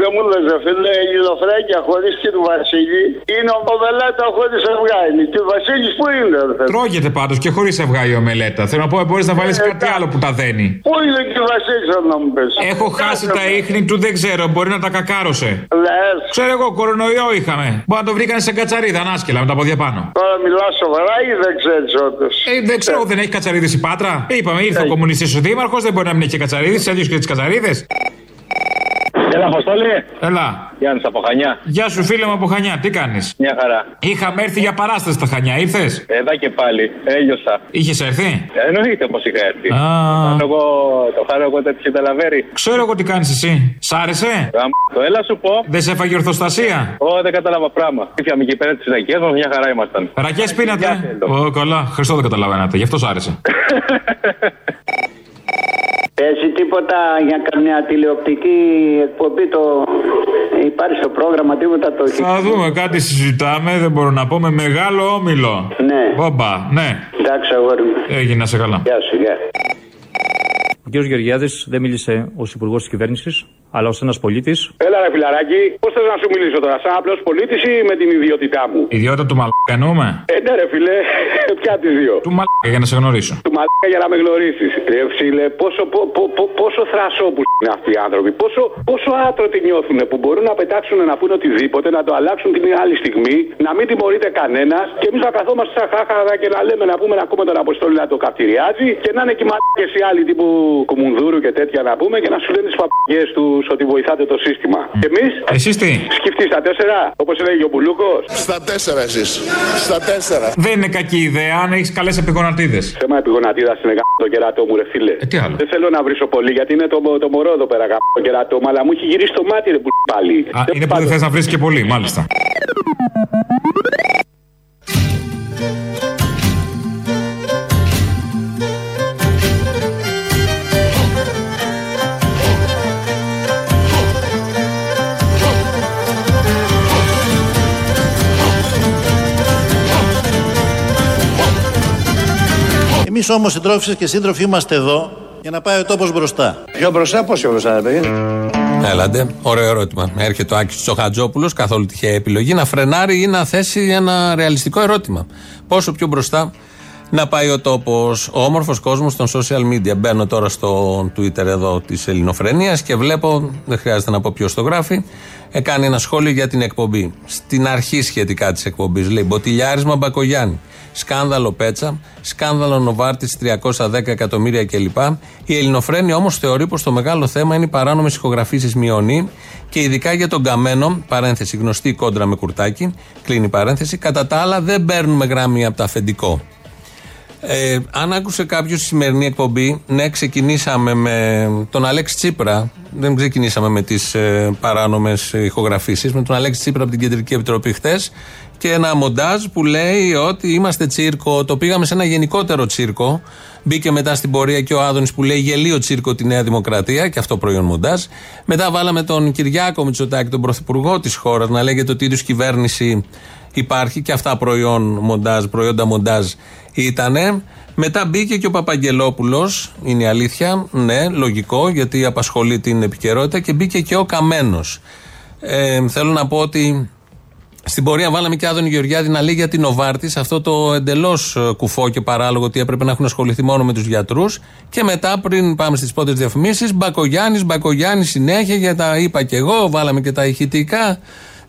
Δεν μου λες, φίλε, η Λοφρέκια χωρίς και του Βασίλη είναι ο Μελέτα χωρίς αυγάινη. Και ο Βασίλης πού είναι, ρε φίλε;
Τρώγεται πάντως και χωρίς αυγάει ο μελέτα. Θέλω να πω, μπορείς να βάλεις κάτι άλλο που τα δένει.
Πού είναι και ο Βασίλης, να μου πεις;
Έχω χάσει τα ίχνη του, δεν ξέρω. Μπορεί να τα κακάρωσε.
Λες.
Ξέρω εγώ, κορονοϊό είχαμε. Μπορεί να το βρήκανε σε κατσαρίδα, ανάσκελα με τα πόδια πάνω.
Τώρα μιλάς σοβαρά ή δεν ξέρεις όντως;
Ε, δεν ξέρω, δεν έχει κατσαρίδες η Πάτρα. Είπαμε, ήρθε ο κομμουνιστής ο Δήμαρχος, δεν μπορεί να μην έχει και κατσαρίδες, αλλιώ και τις κατσαρίδες.
Έλα, Αποστόλη.
Έλα.
Γιάννης από Χανιά.
Γεια σου, φίλε μου από Χανιά, τι κάνεις;
Μια χαρά.
Είχαμε έρθει για παράσταση στα Χανιά, ήρθες;
Εδώ και πάλι, έλειωσα.
Είχες έρθει;
Ε, εννοείται πως είχα έρθει.
Α.
Το κάνω εγώ, το κάνω εγώ τέτοιο τελαβέρι.
Ξέρω εγώ τι κάνεις εσύ. Σ' άρεσε;
Το έλα σου πω.
Δεν σε έφαγε ορθοστασία;
Ω, δεν κατάλαβα πράγμα. Ήρθαμε εκεί πέρα τις ρακές μας, μια χαρά ήμασταν.
Ρακές πίνατε; Ω, καλά. Χριστό δεν καταλαβαίνατε, γι' αυτό σ' άρεσε. (laughs)
Εσύ τίποτα για καμιά τηλεοπτική εκπομπή το υπάρχει στο πρόγραμμα τίποτα το έχει.
Θα δούμε, κάτι συζητάμε, δεν μπορώ να πω, με μεγάλο όμιλο.
Ναι.
Όμπα, ναι.
Εντάξει, αγόρι μου.
Έγινε, σε καλά.
Γεια σου, γεια.
Ο κ. Γεωργιάδης δεν μίλησε ως υπουργός της κυβέρνησης, αλλά ως ένας πολίτη.
Έλα, ρε φιλαράκι, πώς θες να σου μιλήσω τώρα, σαν απλός πολίτης ή με την ιδιότητά μου;
Ιδιότητα του μαλάκα εννοούμε.
Ε, ναι, ρε φιλέ, (laughs) ποια τις δύο;
Του μαλάκα για να σε γνωρίσω.
Του μαλάκα για να με γνωρίσεις. Ρε φίλε, πόσο, πο, πο, πο, πόσο θρασόπου είναι αυτοί οι άνθρωποι. Πόσο, πόσο άτρωτοι νιώθουν που μπορούν να πετάξουν να πούνε οτιδήποτε, να το αλλάξουν την άλλη στιγμή, να μην τιμωρείται κανένας και εμείς να καθόμαστε σαν χάχαρα και να λέμε να πούμε να ακούμε τον Αποστόλη να το καυτηριάζει και να είναι και μαλάκες οι άλλοι τύπου Κουμουνδούρου και τέτοια να πούμε και να σου λένε τις παπαγιές του ότι βοηθάτε το σύστημα. Και εμείς.
Εσείς τι;
Σκεφτεί στα τέσσερα, όπως έλεγε ο Μπουλούκος.
Στα τέσσερα εσείς. Στα τέσσερα.
Δεν είναι κακή ιδέα αν έχεις καλές επιγονατίδε.
Θέμα επιγονατίδα είναι γάμο το κερατό μου, ρε φίλε.
Ε, τι άλλο.
Δεν θέλω να βρίσω πολύ γιατί είναι το, το μωρό εδώ πέρα γάμο το κερατό μου, αλλά μου έχει γυρίσει το μάτι, ρε που πάλι.
Α, είναι που δεν θες να βρεις και πολύ, μάλιστα.
Εμείς όμως συντρόφισσες και σύντροφοι είμαστε εδώ για να πάει ο τόπος μπροστά.
Πιο μπροστά, πόσο μπροστά, ρε παιδί;
Έλαντε, ωραίο ερώτημα. Έρχεται ο Άκης Τσοχατζόπουλος, καθόλου τυχαία επιλογή, να φρενάρει ή να θέσει ένα ρεαλιστικό ερώτημα. Πόσο πιο μπροστά να πάει ο τόπος. Ο όμορφος κόσμος των social media. Μπαίνω τώρα στο Twitter εδώ της Ελληνοφρενεία και βλέπω, δεν χρειάζεται να πω ποιος το γράφει, ε, κάνει ένα σχόλιο για την εκπομπή. Στην αρχή σχετικά της εκπομπής λέει Μποτιλιάρισμα Μπακογιάννη. Σκάνδαλο Πέτσα, σκάνδαλο Νοβάρτης 310 εκατομμύρια κλπ. Η Ελληνοφρένεια όμως θεωρεί πως το μεγάλο θέμα είναι οι παράνομες ηχογραφήσεις μειονή και ειδικά για τον Καμένο, παρένθεση γνωστή κόντρα με κουρτάκι, κλείνει παρένθεση. Κατά τα άλλα δεν παίρνουμε γράμμια από το αφεντικό. Ε, αν άκουσε κάποιος τη σημερινή εκπομπή, ναι, ξεκινήσαμε με τον Αλέξη Τσίπρα. Δεν ξεκινήσαμε με τις ε, παράνομες ηχογραφήσεις. Με τον Αλέξη Τσίπρα από την Κεντρική Επιτροπή χθες. Και ένα μοντάζ που λέει ότι είμαστε τσίρκο. Το πήγαμε σε ένα γενικότερο τσίρκο. Μπήκε μετά στην πορεία και ο Άδωνης που λέει γελίο τσίρκο τη Νέα Δημοκρατία και αυτό προϊόν μοντάζ. Μετά βάλαμε τον Κυριάκο Μητσοτάκη, τον πρωθυπουργό της χώρας, να λέγεται ότι είδους κυβέρνηση υπάρχει και αυτά προϊόν μοντάζ, προϊόντα μοντάζ ήτανε. Μετά μπήκε και ο Παπαγγελόπουλος, είναι η αλήθεια, ναι, λογικό, γιατί απασχολεί την επικαιρότητα και μπήκε και ο Καμένος. Ε, θέλω να πω ότι στην πορεία βάλαμε και Άδωνη Γεωργιάδη να λέει για την Οβάρτη, αυτό το εντελώς κουφό και παράλογο ότι έπρεπε να έχουν ασχοληθεί μόνο με τους γιατρούς. Και μετά, πριν πάμε στις πρώτες διαφημίσεις, Μπακογιάννης, Μπακογιάννη συνέχεια για τα είπα και εγώ, βάλαμε και τα ηχητικά.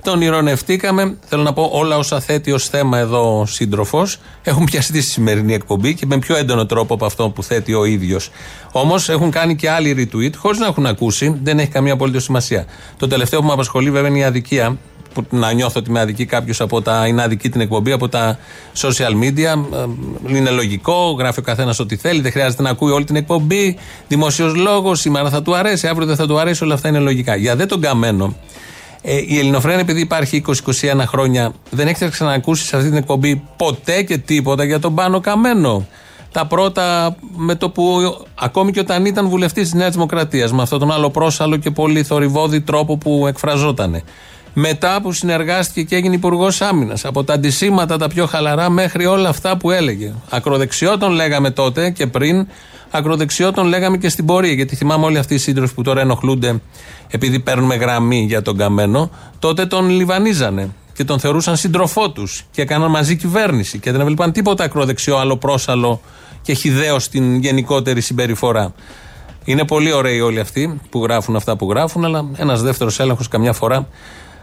Τον ηρωνευτήκαμε. Θέλω να πω όλα όσα θέτει ως θέμα εδώ ο σύντροφος έχουν πιαστεί στη σημερινή εκπομπή και με πιο έντονο τρόπο από αυτό που θέτει ο ίδιος. Όμως έχουν κάνει και άλλοι retweet χωρίς να έχουν ακούσει. Δεν έχει καμία απολύτως σημασία. Το τελευταίο που με απασχολεί βέβαια είναι η αδικία. Που να νιώθω ότι με αδική κάποιος από τα. είναι αδική την εκπομπή από τα social media. Ε, είναι λογικό, γράφει ο καθένας ό,τι θέλει, δεν χρειάζεται να ακούει όλη την εκπομπή. Δημόσιο λόγος, σήμερα θα του αρέσει, αύριο δεν θα του αρέσει, όλα αυτά είναι λογικά. Για δεν τον καμένο, ε, η Ελληνοφρένεια, επειδή υπάρχει 20-21 χρόνια, δεν έχετε ξανακούσει σε αυτή την εκπομπή ποτέ και τίποτα για τον Πάνο Καμένο. Τα πρώτα με το που ακόμη και όταν ήταν βουλευτής της Νέας Δημοκρατίας, με αυτόν τον άλλο πρόσαλο και πολύ θορυβόδη τρόπο που εκφραζότανε. Μετά που συνεργάστηκε και έγινε υπουργός άμυνας. Από τα αντισήματα τα πιο χαλαρά μέχρι όλα αυτά που έλεγε. Ακροδεξιό τον λέγαμε τότε και πριν, ακροδεξιό τον λέγαμε και στην πορεία. Γιατί θυμάμαι όλοι αυτοί οι σύντροφοι που τώρα ενοχλούνται επειδή παίρνουμε γραμμή για τον Καμένο, τότε τον λιβανίζανε και τον θεωρούσαν σύντροφό τους και έκαναν μαζί κυβέρνηση και δεν έβλεπαν τίποτα ακροδεξιό, άλλο πρόσαλο και χιδαίο στην γενικότερη συμπεριφορά. Είναι πολύ ωραίοι όλοι αυτοί που γράφουν αυτά που γράφουν, αλλά ένας δεύτερος έλεγχος καμιά φορά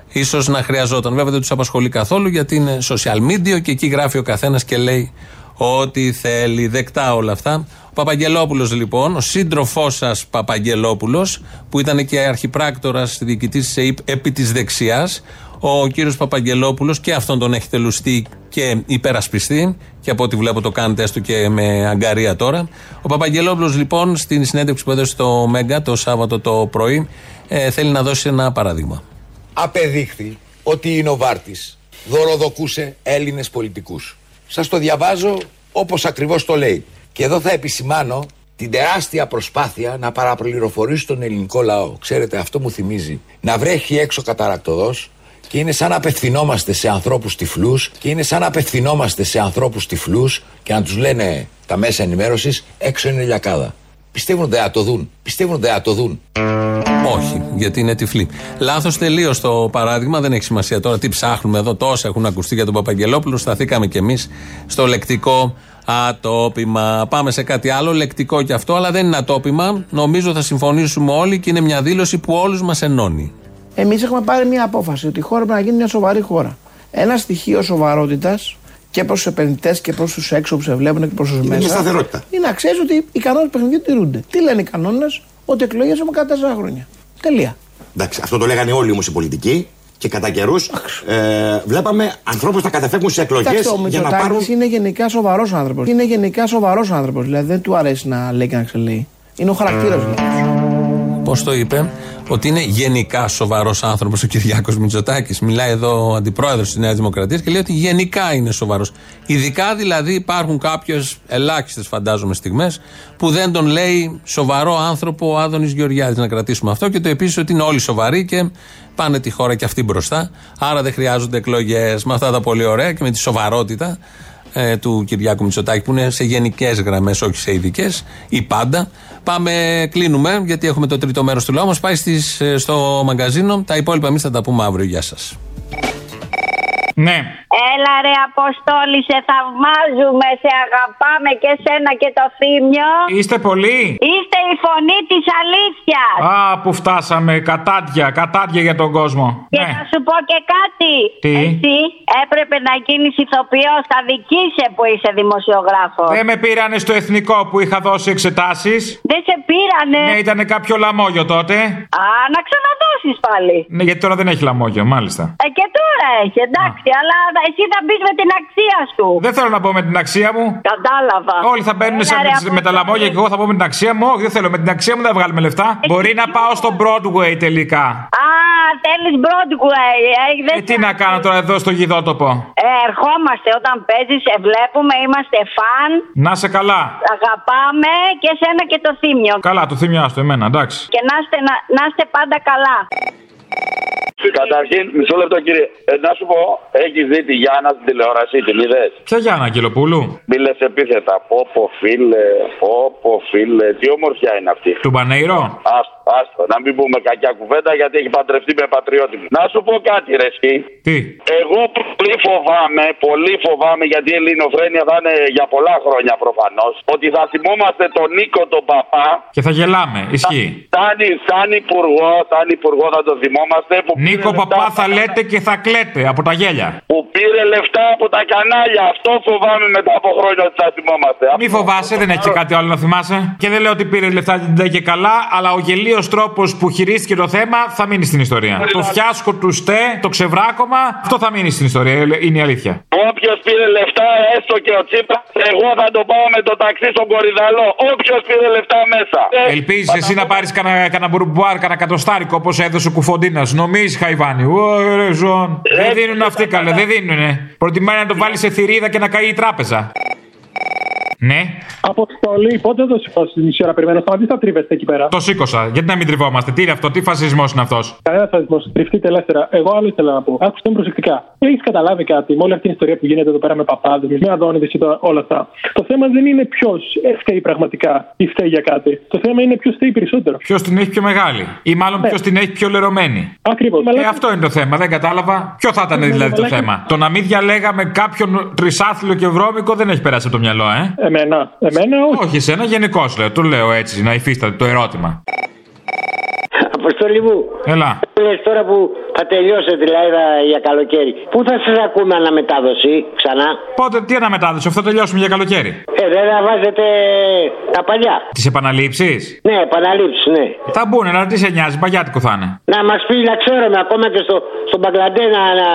ίσως να χρειαζόταν. Βέβαια δεν τους απασχολεί καθόλου γιατί είναι social media και εκεί γράφει ο καθένας και λέει ό,τι θέλει. Δεκτά όλα αυτά. Ο Παπαγγελόπουλος λοιπόν, ο σύντροφός σας Παπαγγελόπουλος, που ήταν και αρχιπράκτορας διοικητής της ΕΕΠ επί της δεξιάς, ο κύριος Παπαγγελόπουλος και αυτόν τον έχετε λουστεί και υπερασπιστεί. Και από ό,τι βλέπω το κάνετε έστω και με αγκαρία τώρα. Ο Παπαγγελόπουλος λοιπόν στην συνέντευξη που έδωσε στο Μέγκα το Σάββατο το πρωί ε, θέλει να δώσει ένα παράδειγμα.
Απεδείχθη ότι η Νοβάρτης δωροδοκούσε Έλληνες πολιτικούς. Σας το διαβάζω όπως ακριβώς το λέει. Και εδώ θα επισημάνω την τεράστια προσπάθεια να παραπληροφορήσει τον ελληνικό λαό. Ξέρετε, αυτό μου θυμίζει να βρέχει έξω καταρακτοδός και είναι σαν να απευθυνόμαστε σε ανθρώπους τυφλούς και είναι σαν να απευθυνόμαστε σε ανθρώπους τυφλούς και να τους λένε τα μέσα ενημέρωσης έξω είναι λιακάδα. Πιστεύουν δεν θα το δουν. Πιστεύουν δεν θα το δουν.
Όχι, γιατί είναι τυφλή. Λάθος τελείως το παράδειγμα, δεν έχει σημασία τώρα τι ψάχνουμε εδώ. Τόσα έχουν ακουστεί για τον Παπαγγελόπουλο. Σταθήκαμε κι εμείς στο λεκτικό ατόπιμα. Πάμε σε κάτι άλλο, λεκτικό κι αυτό, αλλά δεν είναι ατόπιμα. Νομίζω θα συμφωνήσουμε όλοι και είναι μια δήλωση που όλους μας ενώνει.
Εμείς έχουμε πάρει μια απόφαση ότι η χώρα πρέπει να γίνει μια σοβαρή χώρα. Ένα στοιχείο σοβαρότητας και προ του επενδυτές και προ του έξω που σε βλέπουν και προ του μέσα.
Είναι σταθερότητα.
Είναι να ξέρεις ότι οι κανόνες του παιχνιδιού τηρούνται. Τι λένε οι κανόνες, ότι εκλογές έχουμε κατά 4 χρόνια. Τελεία.
Εντάξει, αυτό το λέγανε όλοι όμως οι πολιτικοί και κατά καιρούς ε, βλέπαμε ανθρώπους να καταφεύγουν σε εκλογές για να πάρουν.
είναι γενικά σοβαρός άνθρωπος. Είναι γενικά σοβαρός άνθρωπος. Δηλαδή δεν του αρέσει να λέει και να ξελέει. Είναι ο χαρακτήρας του.
Πώς το είπε, ότι είναι γενικά σοβαρός άνθρωπος ο Κυριάκος Μητσοτάκης. Μιλάει εδώ ο αντιπρόεδρος της Νέας Δημοκρατίας και λέει ότι γενικά είναι σοβαρός. Ειδικά δηλαδή υπάρχουν κάποιες ελάχιστες φαντάζομαι στιγμές που δεν τον λέει σοβαρό άνθρωπο ο Άδωνης Γεωργιάδης. Να κρατήσουμε αυτό και το επίσης ότι είναι όλοι σοβαροί και πάνε τη χώρα και αυτή μπροστά. Άρα δεν χρειάζονται εκλογές με αυτά τα πολύ ωραία και με τη σοβαρότητα ε, του Κυριάκου Μητσοτάκη που είναι σε γενικές γραμμές, όχι σε ειδικές ή πάντα. Πάμε, κλείνουμε γιατί έχουμε το τρίτο μέρος του λαού μας. Πάει στις, ε, στο μαγκαζίνο. Τα υπόλοιπα εμείς θα τα πούμε αύριο. Γεια σας.
Ναι.
Έλα ρε Αποστόλη, σε θαυμάζουμε, σε αγαπάμε και σένα και το θύμιο.
Είστε πολλοί.
Είστε η φωνή της αλήθειας.
Α, που φτάσαμε. Κατάντια, κατάντια για τον κόσμο.
Και
Ναι.
να σου πω και κάτι.
Τι;
Εσύ έπρεπε να γίνεις ηθοποιός, θα δικήσε που είσαι δημοσιογράφος.
Δεν με πήρανε στο εθνικό που είχα δώσει εξετάσεις.
Δεν σε πήρανε.
Ναι, ήταν κάποιο λαμόγιο τότε.
Α, να ξαναδώσεις πάλι.
Ναι, γιατί τώρα δεν έχει λαμόγιο, μάλιστα.
Ε, και τώρα έχει, εντάξει, αλλά εσύ θα μπεις με την αξία σου.
Δεν θέλω να πω με την αξία μου.
Κατάλαβα.
Όλοι θα μπαίνουν
Έλα,
σαν
ρε,
με, τις- με τα λαμόγια και εγώ θα πω με την αξία μου. Όχι, δεν θέλω. Με την αξία μου δεν θα βγάλουμε λεφτά. Μπορεί να πάω στο Broadway τελικά.
Α, θέλεις Broadway. Ε, δεν
Ε, τι να κάνω τώρα εδώ στο γιδότοπο.
Ε, ερχόμαστε όταν παίζεις, σε βλέπουμε, είμαστε φαν,
Να σε καλά.
αγαπάμε και σένα και το θύμιο.
Καλά, το θυμιά στο εμένα, εντάξει.
Και να είστε, να, να είστε πάντα καλά.
Καταρχήν, μισό λεπτό κύριε. Ε, να σου πω, έχεις δει τη Γιάννα στην τηλεόραση, την είδες;
Ποια Γιάννα Αγγελοπούλου;
Μίλε επίθετα. Πόπο φίλε, πόπο φίλε. Τι ομορφιά είναι αυτή.
Του Μπανέιρο;
Άστο, άστο. Να μην πούμε κακιά κουβέντα γιατί έχει παντρευτεί με πατριώτη μου. Να σου πω κάτι, ρε εσύ.
Τι;
Εγώ πολύ φοβάμαι, πολύ φοβάμαι γιατί η ελληνοφρένεια θα είναι για πολλά χρόνια προφανώς. Ότι θα θυμόμαστε τον Νίκο τον Παπά.
Και θα γελάμε. Ισχύει.
Σαν, σαν υπουργό, σαν υπουργό θα το θυμόμαστε. Που
Νίκο Παπά θα λέτε και θα κλαίτε από τα γέλια.
που πήρε λεφτά από τα κανάλια. Αυτό φοβάμαι μετά από χρόνια ότι θα θυμόμαστε.
Μη φοβάσαι, δεν έχει και κάτι άλλο να θυμάσαι. Και δεν λέω ότι πήρε λεφτά την τα και καλά, αλλά ο γελίος τρόπος που χειρίστηκε το θέμα θα μείνει στην ιστορία. Το φιάσκο του ΣΤΕ, το ξεβράκωμα, αυτό θα μείνει στην ιστορία. ε, Είναι η αλήθεια.
Όποιος πήρε λεφτά, έστω και ο Τσίπρας, εγώ θα το πάω με το ταξί στον Κορυδαλό. Όποιος πήρε λεφτά μέσα.
Ελπίζεις εσύ να πάρεις κανένα κανα μπουρμπουάρ, κανένα κατοστάρικο όπως έδωσε ο Κουφοντίνας. Νομίζεις, Χαϊβάνι. Ωραία, ζών. Δεν δίνουν αυτοί καλέ, δεν δίνουνε. Προτιμάει να το βάλεις σε θηρίδα και να καεί η τράπεζα. Ναι,
Αποστολή, πότε θα σου φάσει μισή ώρα περιμένω. Σταματήστε να τρίβεστε εκεί πέρα.
το σήκωσα. Γιατί να μην τριβόμαστε; Τι είναι αυτό, τι φασισμός είναι αυτός;
Κανένα φασισμός. Τριφτείτε ελεύθερα. Εγώ άλλο ήθελα να πω. Άκουστε με προσεκτικά. Έχεις καταλάβει κάτι με όλη αυτή την ιστορία που γίνεται εδώ πέρα με παπάδες, με αδόνιδε και το- όλα αυτά; Το θέμα δεν είναι ποιος φταίει πραγματικά ή φταίει για κάτι. Το θέμα είναι ποιος φταίει περισσότερο.
Ποιος την έχει πιο μεγάλη. Ή μάλλον ποιος την έχει πιο λερωμένη.
Ακριβώς.
Ε, αυτό είναι το θέμα, δεν κατάλαβα. Ποιο θα ήταν δηλαδή το
μαλάκα.
θέμα; Το να μην διαλέγαμε κάποιον τρισάθλιο και βρώμικο δεν έχει περάσει από το μυαλό, ε.
Εμένα, εμένα όχι.
Όχι, εσένα γενικώ λέω. Το λέω έτσι, να υφίσταται το ερώτημα.
Αποστολή μου.
Έλα.
Λες τώρα που θα τελειώσετε δηλαδή θα- για καλοκαίρι. Πού θα σας ακούμε αναμετάδοση ξανά;
Πότε, τι αναμετάδοση, αυτό τελειώσουμε για καλοκαίρι.
Ε, δεν θα βάζετε τα παλιά.
Τις επαναλήψεις;
Ναι, επαναλήψεις, ναι.
Θα μπουν, αλλά τι σε νοιάζει, παγιάτικο θα είναι.
Να μας πει να ξέρουμε ακόμα και στο, στο Μπαγκλαντέ να. να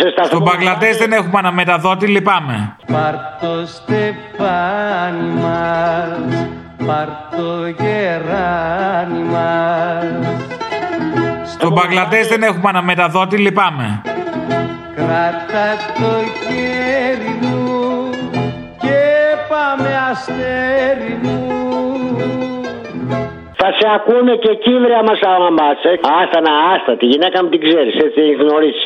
σε σταθμό.
Στον Μπαγκλαντέ δεν έχουμε αναμεταδότη, λυπάμαι.
Πάρ' το στεφάνι μας, πάρ' το γεράνι μας
Στον Μπαγκλαντές δεν έχουμε αναμεταδότη, λυπάμαι.
Κράτα το χέρι μου και πάμε αστέρι μου
Θα σε ακούνε και κύβρια μας άμα μας, ε. Άστα να άστα, τη γυναίκα μου την ξέρεις, έτσι την έχει γνωρίσει.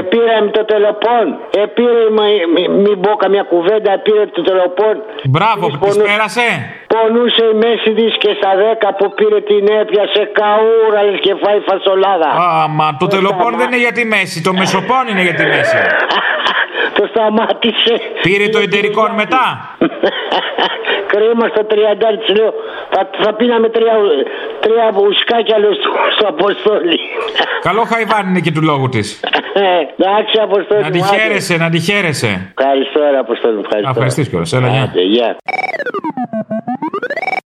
Επήρε με το τελοπών, επήρε, μη- μη- μην πω καμιά κουβέντα, επήρε το τελοπών.
Μπράβο, που της πέρασε.
Πονούσε η μέση της και στα δέκα που πήρε την έπιασε καούρα λες και φάει φασολάδα.
Άμα το τελοπών δεν είναι για τη μέση, το μεσοπών είναι για τη μέση. (laughs)
Το σταμάτησε.
Πήρε το εταιρικό μετά; (laughs)
Κρίμα στο 30 της λέω. Θα, θα πίναμε τρία, τρία ουσκάκια λέω στο, στο Αποστόλη.
Καλό χαϊβάν είναι και του λόγου της.
Εντάξει Αποστόλη.
Να τη
μου, άντε.
χαίρεσαι, να τη χαίρεσαι.
Ευχαριστώ ρε Αποστόλη. Ευχαριστώ.
Να ευχαριστείς κιόλας. Έλα, γεια.
Άντε, γεια.